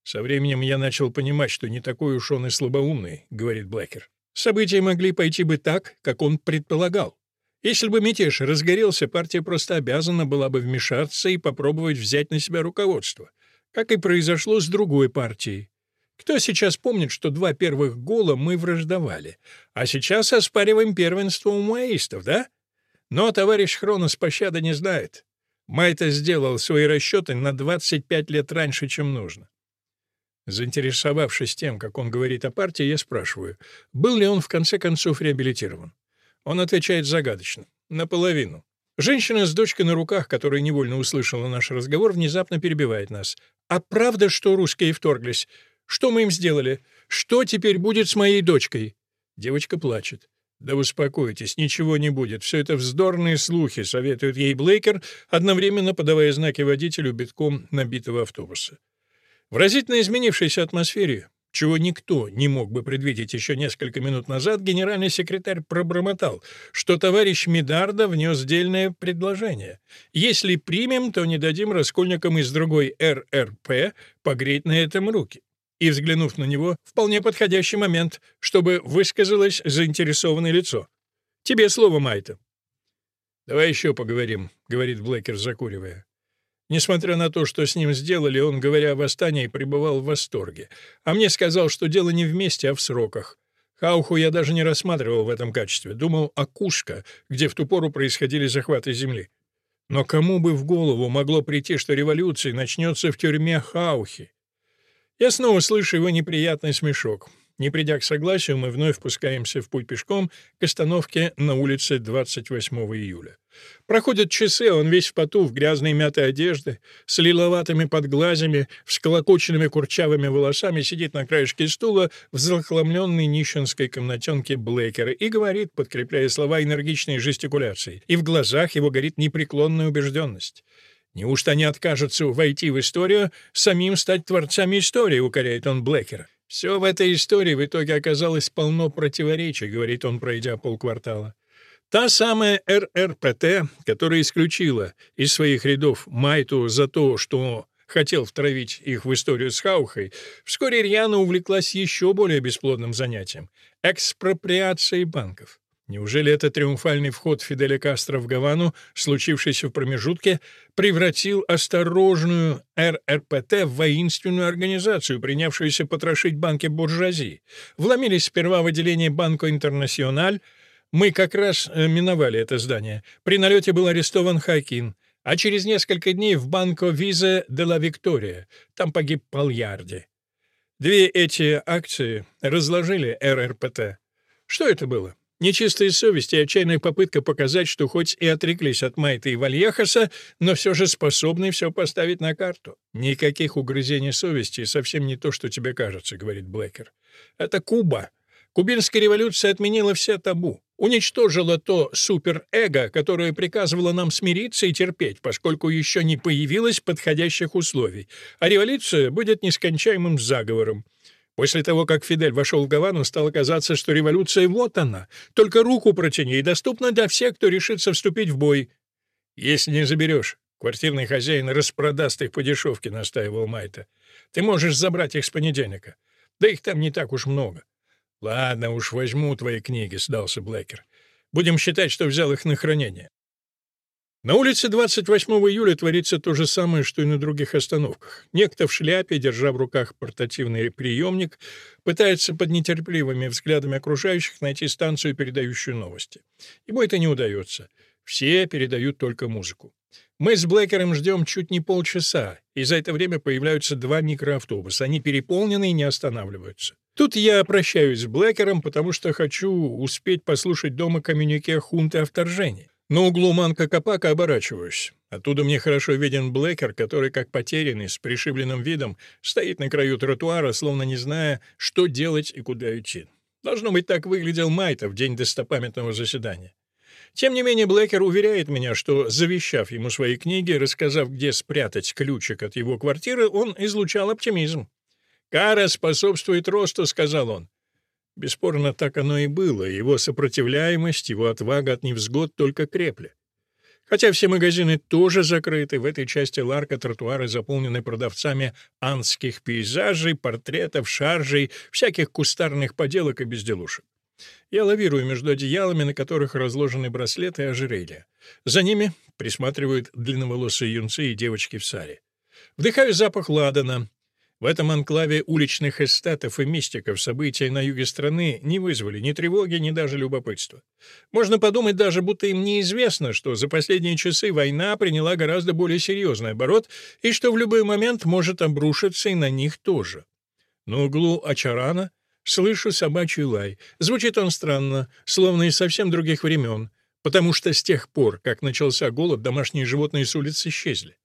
«Со временем я начал понимать, что не такой уж он и слабоумный», — говорит Блэкер. «События могли пойти бы так, как он предполагал. Если бы мятеж разгорелся, партия просто обязана была бы вмешаться и попробовать взять на себя руководство, как и произошло с другой партией. Кто сейчас помнит, что два первых гола мы враждовали, а сейчас оспариваем первенство у маоистов, да? Но товарищ Хронос пощады не знает. Майта сделал свои расчеты на 25 лет раньше, чем нужно. Заинтересовавшись тем, как он говорит о партии, я спрашиваю, был ли он в конце концов реабилитирован. Он отвечает загадочно. Наполовину. Женщина с дочкой на руках, которая невольно услышала наш разговор, внезапно перебивает нас. «А правда, что русские вторглись? Что мы им сделали? Что теперь будет с моей дочкой?» Девочка плачет. «Да успокойтесь, ничего не будет. Все это вздорные слухи», — советует ей Блейкер, одновременно подавая знаки водителю битком набитого автобуса. В разительно изменившейся атмосфере, чего никто не мог бы предвидеть еще несколько минут назад, генеральный секретарь пробормотал, что товарищ Медарда внес дельное предложение. «Если примем, то не дадим раскольникам из другой РРП погреть на этом руки» и, взглянув на него, вполне подходящий момент, чтобы высказалось заинтересованное лицо. «Тебе слово, Майта». «Давай еще поговорим», — говорит Блэкер, закуривая. Несмотря на то, что с ним сделали, он, говоря о восстании, пребывал в восторге. А мне сказал, что дело не в месте, а в сроках. Хауху я даже не рассматривал в этом качестве. Думал о Кушка, где в ту пору происходили захваты земли. Но кому бы в голову могло прийти, что революция начнется в тюрьме Хаухи? Я снова слышу его неприятный смешок. Не придя к согласию, мы вновь впускаемся в путь пешком к остановке на улице 28 июля. Проходят часы, он весь в поту, в грязной мятой одежде, с лиловатыми подглазями, всколокоченными курчавыми волосами, сидит на краешке стула в захламленной нищенской комнатенке Блейкера и говорит, подкрепляя слова энергичной жестикуляцией. И в глазах его горит непреклонная убежденность. Неужто они откажутся войти в историю, самим стать творцами истории, укоряет он Блэкера. «Все в этой истории в итоге оказалось полно противоречий», — говорит он, пройдя полквартала. Та самая РРПТ, которая исключила из своих рядов Майту за то, что хотел втравить их в историю с Хаухой, вскоре рьяно увлеклась еще более бесплодным занятием — экспроприацией банков. Неужели этот триумфальный вход Фиделя Кастро в Гавану, случившийся в промежутке, превратил осторожную РРПТ в воинственную организацию, принявшуюся потрошить банки буржуазии? Вломились сперва в отделение Банко Интернациональ, мы как раз э, миновали это здание. При налете был арестован Хакин, а через несколько дней в Банко Визе де ла Виктория. Там погиб Пальярди. Две эти акции разложили РРПТ. Что это было? Нечистая совесть и отчаянная попытка показать, что хоть и отреклись от Майта и Вальяхаса, но все же способны все поставить на карту. Никаких угрызений совести, совсем не то, что тебе кажется, говорит Блэкер. Это Куба. Кубинская революция отменила все табу, уничтожила то суперэго, которое приказывало нам смириться и терпеть, поскольку еще не появилось подходящих условий, а революция будет нескончаемым заговором. После того, как Фидель вошел в Гавану, стало казаться, что революция вот она. Только руку протяни, и доступна для всех, кто решится вступить в бой. Если не заберешь, квартирный хозяин распродаст их по дешевке, настаивал Майта. Ты можешь забрать их с понедельника. Да их там не так уж много. Ладно уж, возьму твои книги, сдался Блэкер. Будем считать, что взял их на хранение. На улице 28 июля творится то же самое, что и на других остановках. Некто в шляпе, держа в руках портативный приемник, пытается под нетерпеливыми взглядами окружающих найти станцию, передающую новости. Ему это не удается. Все передают только музыку. Мы с Блэкером ждем чуть не полчаса, и за это время появляются два микроавтобуса. Они переполнены и не останавливаются. Тут я прощаюсь с Блэкером, потому что хочу успеть послушать дома коммюнике хунты о вторжении. На углу Манка Капака оборачиваюсь. Оттуда мне хорошо виден Блэкер, который, как потерянный, с пришибленным видом, стоит на краю тротуара, словно не зная, что делать и куда идти. Должно быть, так выглядел Майта в день достопамятного заседания. Тем не менее, Блэкер уверяет меня, что, завещав ему свои книги, рассказав, где спрятать ключик от его квартиры, он излучал оптимизм. «Кара способствует росту», — сказал он. Бесспорно, так оно и было, его сопротивляемость, его отвага от невзгод только крепли. Хотя все магазины тоже закрыты, в этой части Ларка тротуары заполнены продавцами анских пейзажей, портретов, шаржей, всяких кустарных поделок и безделушек. Я лавирую между одеялами, на которых разложены браслеты и ожерелья. За ними присматривают длинноволосые юнцы и девочки в саре. Вдыхаю запах ладана, в этом анклаве уличных эстетов и мистиков события на юге страны не вызвали ни тревоги, ни даже любопытства. Можно подумать даже, будто им неизвестно, что за последние часы война приняла гораздо более серьезный оборот и что в любой момент может обрушиться и на них тоже. На углу Ачарана слышу собачий лай. Звучит он странно, словно из совсем других времен, потому что с тех пор, как начался голод, домашние животные с улиц исчезли.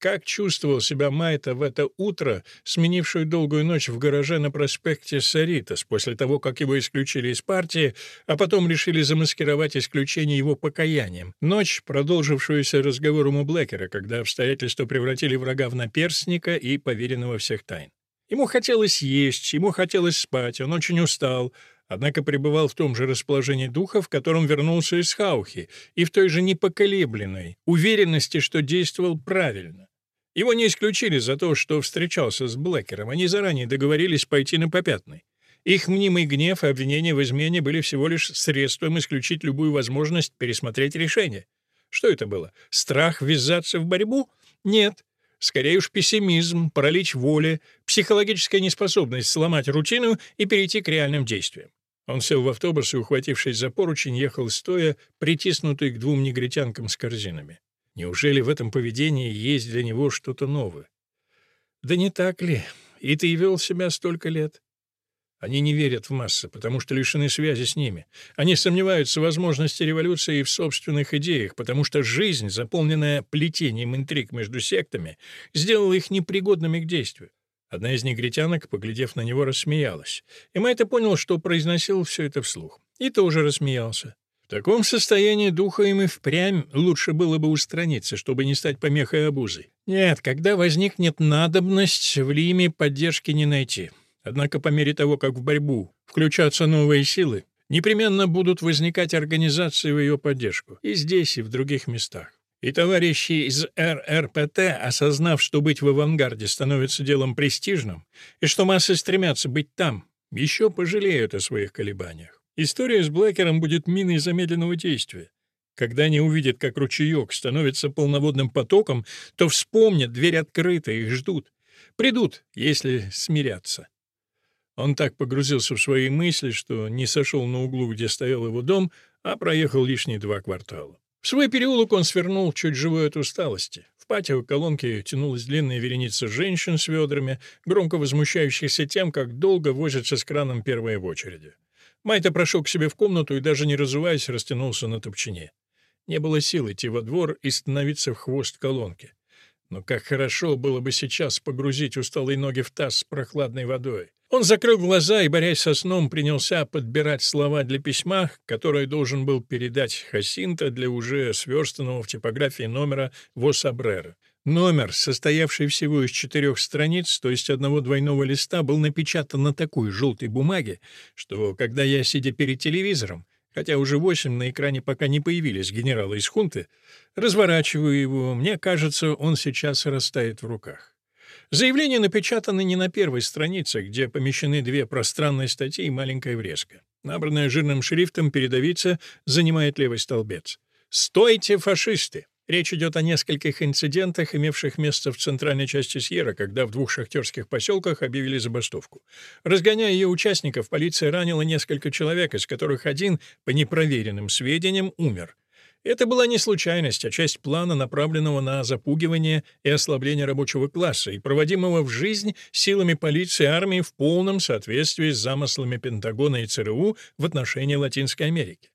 Как чувствовал себя Майта в это утро, сменившую долгую ночь в гараже на проспекте Саритас, после того, как его исключили из партии, а потом решили замаскировать исключение его покаянием. Ночь, продолжившуюся разговором у Блэкера, когда обстоятельства превратили врага в наперстника и поверенного всех тайн. Ему хотелось есть, ему хотелось спать, он очень устал, однако пребывал в том же расположении духа, в котором вернулся из Хаухи, и в той же непоколебленной уверенности, что действовал правильно. Его не исключили за то, что встречался с Блэкером. Они заранее договорились пойти на попятный. Их мнимый гнев и обвинения в измене были всего лишь средством исключить любую возможность пересмотреть решение. Что это было? Страх ввязаться в борьбу? Нет. Скорее уж пессимизм, паралич воли, психологическая неспособность сломать рутину и перейти к реальным действиям. Он сел в автобус и, ухватившись за поручень, ехал стоя, притиснутый к двум негритянкам с корзинами. Неужели в этом поведении есть для него что-то новое? Да не так ли? И ты вел себя столько лет. Они не верят в массы, потому что лишены связи с ними. Они сомневаются в возможности революции и в собственных идеях, потому что жизнь, заполненная плетением интриг между сектами, сделала их непригодными к действию. Одна из негритянок, поглядев на него, рассмеялась. И Майта понял, что произносил все это вслух. И тоже рассмеялся. В таком состоянии духа им и впрямь лучше было бы устраниться, чтобы не стать помехой обузой. Нет, когда возникнет надобность, в Лиме поддержки не найти. Однако по мере того, как в борьбу включатся новые силы, непременно будут возникать организации в ее поддержку. И здесь, и в других местах. И товарищи из РРПТ, осознав, что быть в авангарде становится делом престижным, и что массы стремятся быть там, еще пожалеют о своих колебаниях. История с Блэкером будет миной замедленного действия. Когда они увидят, как ручеек становится полноводным потоком, то вспомнят, дверь открыта, их ждут. Придут, если смирятся. Он так погрузился в свои мысли, что не сошел на углу, где стоял его дом, а проехал лишние два квартала. В свой переулок он свернул, чуть живой от усталости. В патио колонки тянулась длинная вереница женщин с ведрами, громко возмущающихся тем, как долго возятся с краном первые в очереди. Майта прошел к себе в комнату и, даже не разуваясь, растянулся на топчине. Не было сил идти во двор и становиться в хвост колонки. Но как хорошо было бы сейчас погрузить усталые ноги в таз с прохладной водой. Он закрыл глаза и, борясь со сном, принялся подбирать слова для письма, которое должен был передать Хасинта для уже сверстанного в типографии номера Восабрера. Номер, состоявший всего из четырех страниц, то есть одного двойного листа, был напечатан на такой желтой бумаге, что, когда я, сидя перед телевизором, хотя уже восемь на экране пока не появились генералы из хунты, разворачиваю его, мне кажется, он сейчас растает в руках. Заявление напечатано не на первой странице, где помещены две пространные статьи и маленькая врезка. Набранная жирным шрифтом передовица занимает левый столбец. «Стойте, фашисты!» Речь идет о нескольких инцидентах, имевших место в центральной части Сьерра, когда в двух шахтерских поселках объявили забастовку. Разгоняя ее участников, полиция ранила несколько человек, из которых один, по непроверенным сведениям, умер. Это была не случайность, а часть плана, направленного на запугивание и ослабление рабочего класса и проводимого в жизнь силами полиции и армии в полном соответствии с замыслами Пентагона и ЦРУ в отношении Латинской Америки.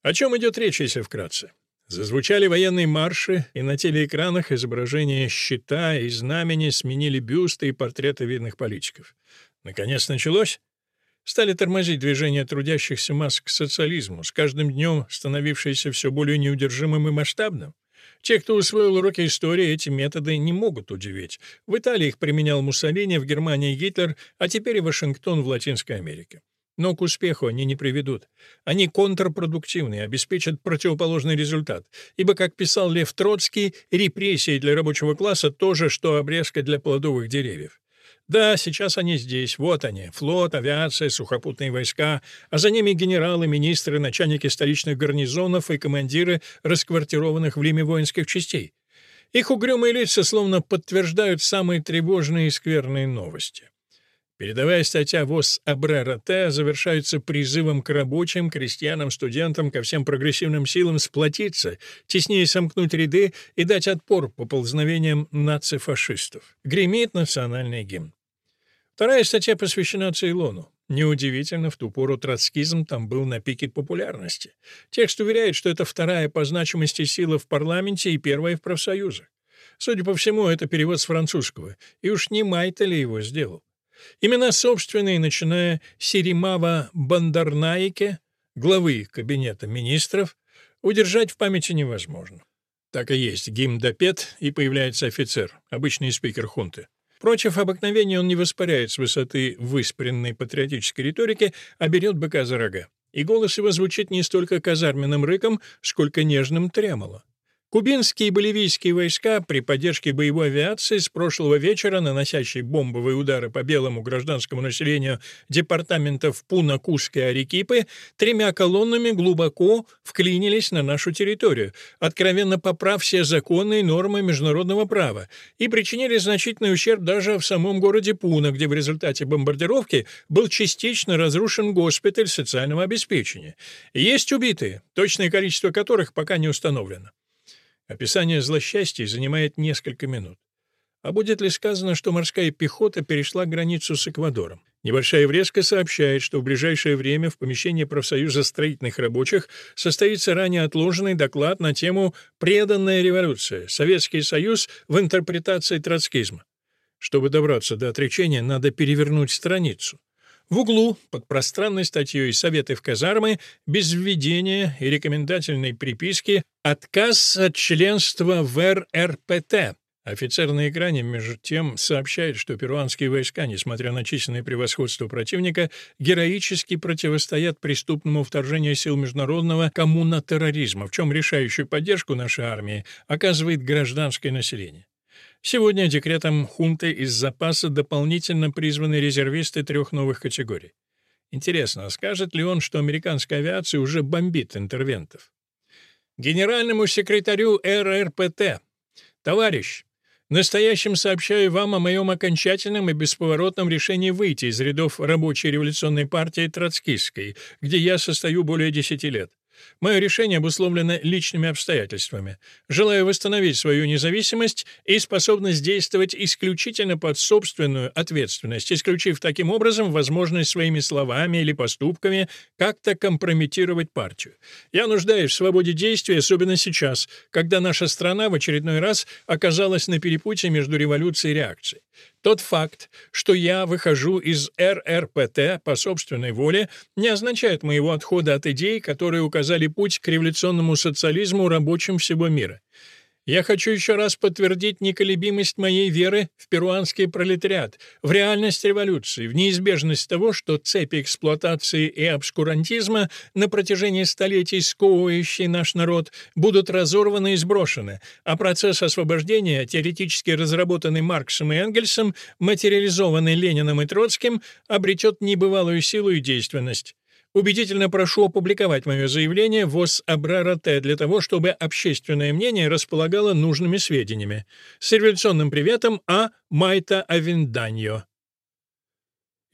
О чем идет речь, если вкратце? Зазвучали военные марши, и на телеэкранах изображения щита и знамени сменили бюсты и портреты видных политиков. Наконец началось. Стали тормозить движение трудящихся масс к социализму, с каждым днем становившееся все более неудержимым и масштабным. Те, кто усвоил уроки истории, эти методы не могут удивить. В Италии их применял Муссолини, в Германии Гитлер, а теперь и Вашингтон в Латинской Америке. Но к успеху они не приведут. Они контрпродуктивны, обеспечат противоположный результат. Ибо, как писал Лев Троцкий, репрессии для рабочего класса — то же, что обрезка для плодовых деревьев. Да, сейчас они здесь, вот они, флот, авиация, сухопутные войска, а за ними генералы, министры, начальники столичных гарнизонов и командиры расквартированных в Лиме воинских частей. Их угрюмые лица словно подтверждают самые тревожные и скверные новости. Передовая статья ВОЗ Абрера завершается призывом к рабочим, крестьянам, студентам, ко всем прогрессивным силам сплотиться, теснее сомкнуть ряды и дать отпор поползновениям нацифашистов. Гремит национальный гимн. Вторая статья посвящена Цейлону. Неудивительно, в ту пору троцкизм там был на пике популярности. Текст уверяет, что это вторая по значимости сила в парламенте и первая в профсоюзах. Судя по всему, это перевод с французского, и уж не Майта ли его сделал. Имена собственные, начиная с Серимава Бандарнаике, главы Кабинета министров, удержать в памяти невозможно. Так и есть, гимн допет, и появляется офицер, обычный спикер хунты. Против обыкновения он не воспаряет с высоты выспренной патриотической риторики, а берет быка за рога. И голос его звучит не столько казарменным рыком, сколько нежным тремоло. Кубинские и боливийские войска при поддержке боевой авиации с прошлого вечера, наносящей бомбовые удары по белому гражданскому населению департаментов Пуна, Куска и Арекипы, тремя колоннами глубоко вклинились на нашу территорию, откровенно поправ все законы и нормы международного права, и причинили значительный ущерб даже в самом городе Пуна, где в результате бомбардировки был частично разрушен госпиталь социального обеспечения. Есть убитые, точное количество которых пока не установлено. Описание злосчастья занимает несколько минут. А будет ли сказано, что морская пехота перешла границу с Эквадором? Небольшая врезка сообщает, что в ближайшее время в помещении профсоюза строительных рабочих состоится ранее отложенный доклад на тему «Преданная революция. Советский Союз в интерпретации троцкизма». Чтобы добраться до отречения, надо перевернуть страницу. В углу, под пространной статьей «Советы в казармы», без введения и рекомендательной приписки «Отказ от членства в РРПТ». Офицер на экране, между тем, сообщает, что перуанские войска, несмотря на численное превосходство противника, героически противостоят преступному вторжению сил международного коммунотерроризма, в чем решающую поддержку нашей армии оказывает гражданское население. Сегодня декретом хунты из запаса дополнительно призваны резервисты трех новых категорий. Интересно, а скажет ли он, что американская авиация уже бомбит интервентов? Генеральному секретарю РРПТ. Товарищ, настоящим сообщаю вам о моем окончательном и бесповоротном решении выйти из рядов рабочей революционной партии Троцкистской, где я состою более десяти лет. Мое решение обусловлено личными обстоятельствами. Желаю восстановить свою независимость и способность действовать исключительно под собственную ответственность, исключив таким образом возможность своими словами или поступками как-то компрометировать партию. Я нуждаюсь в свободе действий, особенно сейчас, когда наша страна в очередной раз оказалась на перепутье между революцией и реакцией. Тот факт, что я выхожу из РРПТ по собственной воле, не означает моего отхода от идей, которые указали путь к революционному социализму рабочим всего мира. Я хочу еще раз подтвердить неколебимость моей веры в перуанский пролетариат, в реальность революции, в неизбежность того, что цепи эксплуатации и обскурантизма на протяжении столетий сковывающие наш народ будут разорваны и сброшены, а процесс освобождения, теоретически разработанный Марксом и Энгельсом, материализованный Лениным и Троцким, обретет небывалую силу и действенность. Убедительно прошу опубликовать мое заявление в ОС-Абрара-Т для того, чтобы общественное мнение располагало нужными сведениями. С революционным приветом А. Майта Авенданьо.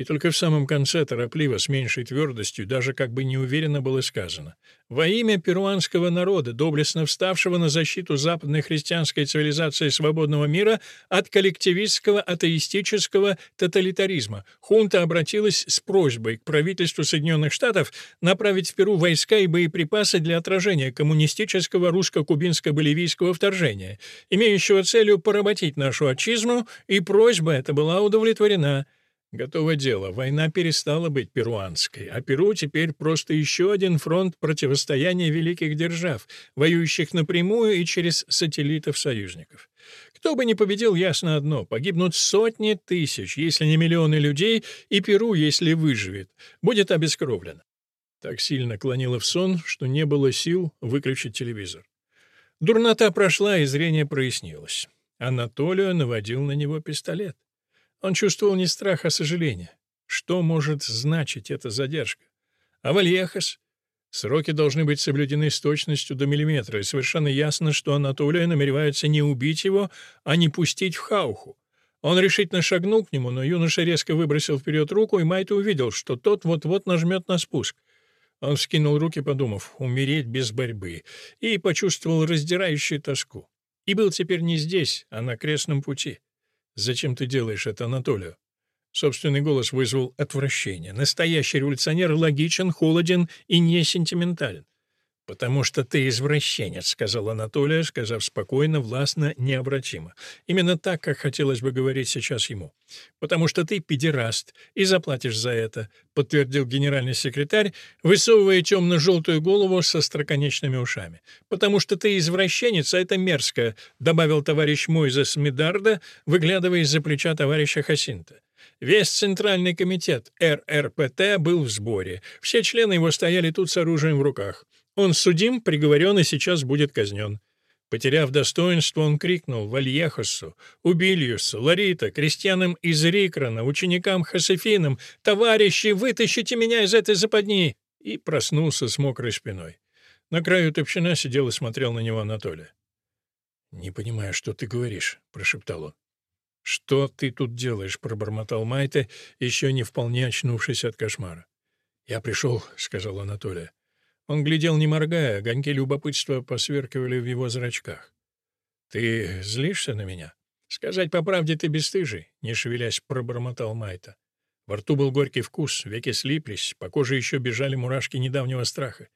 И только в самом конце торопливо, с меньшей твердостью, даже как бы неуверенно было сказано. Во имя перуанского народа, доблестно вставшего на защиту западной христианской цивилизации свободного мира от коллективистского атеистического тоталитаризма, хунта обратилась с просьбой к правительству Соединенных Штатов направить в Перу войска и боеприпасы для отражения коммунистического русско-кубинско-боливийского вторжения, имеющего целью поработить нашу отчизну, и просьба эта была удовлетворена — Готово дело. Война перестала быть перуанской, а Перу теперь просто еще один фронт противостояния великих держав, воюющих напрямую и через сателлитов-союзников. Кто бы ни победил, ясно одно — погибнут сотни тысяч, если не миллионы людей, и Перу, если выживет, будет обескровлено. Так сильно клонило в сон, что не было сил выключить телевизор. Дурнота прошла, и зрение прояснилось. Анатолию наводил на него пистолет. Он чувствовал не страх, а сожаление. Что может значить эта задержка? А Вальехас? Сроки должны быть соблюдены с точностью до миллиметра, и совершенно ясно, что Анатолия намеревается не убить его, а не пустить в хауху. Он решительно шагнул к нему, но юноша резко выбросил вперед руку, и Майта увидел, что тот вот-вот нажмет на спуск. Он вскинул руки, подумав, умереть без борьбы, и почувствовал раздирающую тоску. И был теперь не здесь, а на крестном пути. «Зачем ты делаешь это, Анатолию?» Собственный голос вызвал отвращение. Настоящий революционер логичен, холоден и не сентиментален. «Потому что ты извращенец», — сказал Анатолия, сказав спокойно, властно, необратимо. Именно так, как хотелось бы говорить сейчас ему. «Потому что ты педераст и заплатишь за это», — подтвердил генеральный секретарь, высовывая темно-желтую голову со строконечными ушами. «Потому что ты извращенец, а это мерзко», — добавил товарищ Мойзес Медарда, выглядывая из-за плеча товарища Хасинта. Весь Центральный комитет РРПТ был в сборе. Все члены его стояли тут с оружием в руках. Он судим, приговорен и сейчас будет казнен. Потеряв достоинство, он крикнул Вальехосу, Убильюсу, Ларита, крестьянам из Рикрона, ученикам Хасефинам, «Товарищи, вытащите меня из этой западни!» и проснулся с мокрой спиной. На краю топчина сидел и смотрел на него Анатолий. «Не понимаю, что ты говоришь», — прошептал он. «Что ты тут делаешь?» — пробормотал Майта, еще не вполне очнувшись от кошмара. «Я пришел», — сказал Анатолий. Он глядел, не моргая, огоньки любопытства посверкивали в его зрачках. «Ты злишься на меня?» «Сказать по правде, ты бесстыжий», — не шевелясь пробормотал Майта. Во рту был горький вкус, веки слиплись, по коже еще бежали мурашки недавнего страха.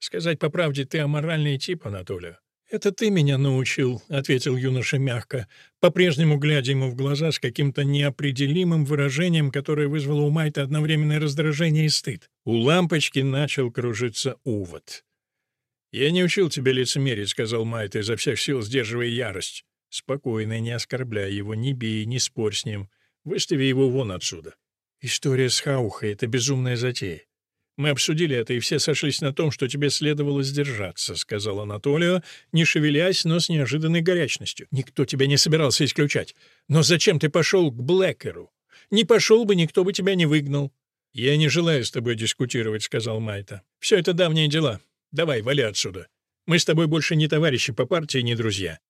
«Сказать по правде, ты аморальный тип, Анатолию. «Это ты меня научил», — ответил юноша мягко, по-прежнему глядя ему в глаза с каким-то неопределимым выражением, которое вызвало у Майта одновременное раздражение и стыд. У лампочки начал кружиться увод. «Я не учил тебя лицемерить», — сказал Майт, изо всех сил сдерживая ярость. «Спокойно, не оскорбляй его, не бей, не спорь с ним. Выстави его вон отсюда». «История с Хаухой — это безумная затея. «Мы обсудили это, и все сошлись на том, что тебе следовало сдержаться», — сказал Анатолио, не шевелясь, но с неожиданной горячностью. «Никто тебя не собирался исключать. Но зачем ты пошел к Блэкеру? Не пошел бы, никто бы тебя не выгнал». «Я не желаю с тобой дискутировать», — сказал Майта. «Все это давние дела. Давай, вали отсюда. Мы с тобой больше не товарищи по партии, не друзья».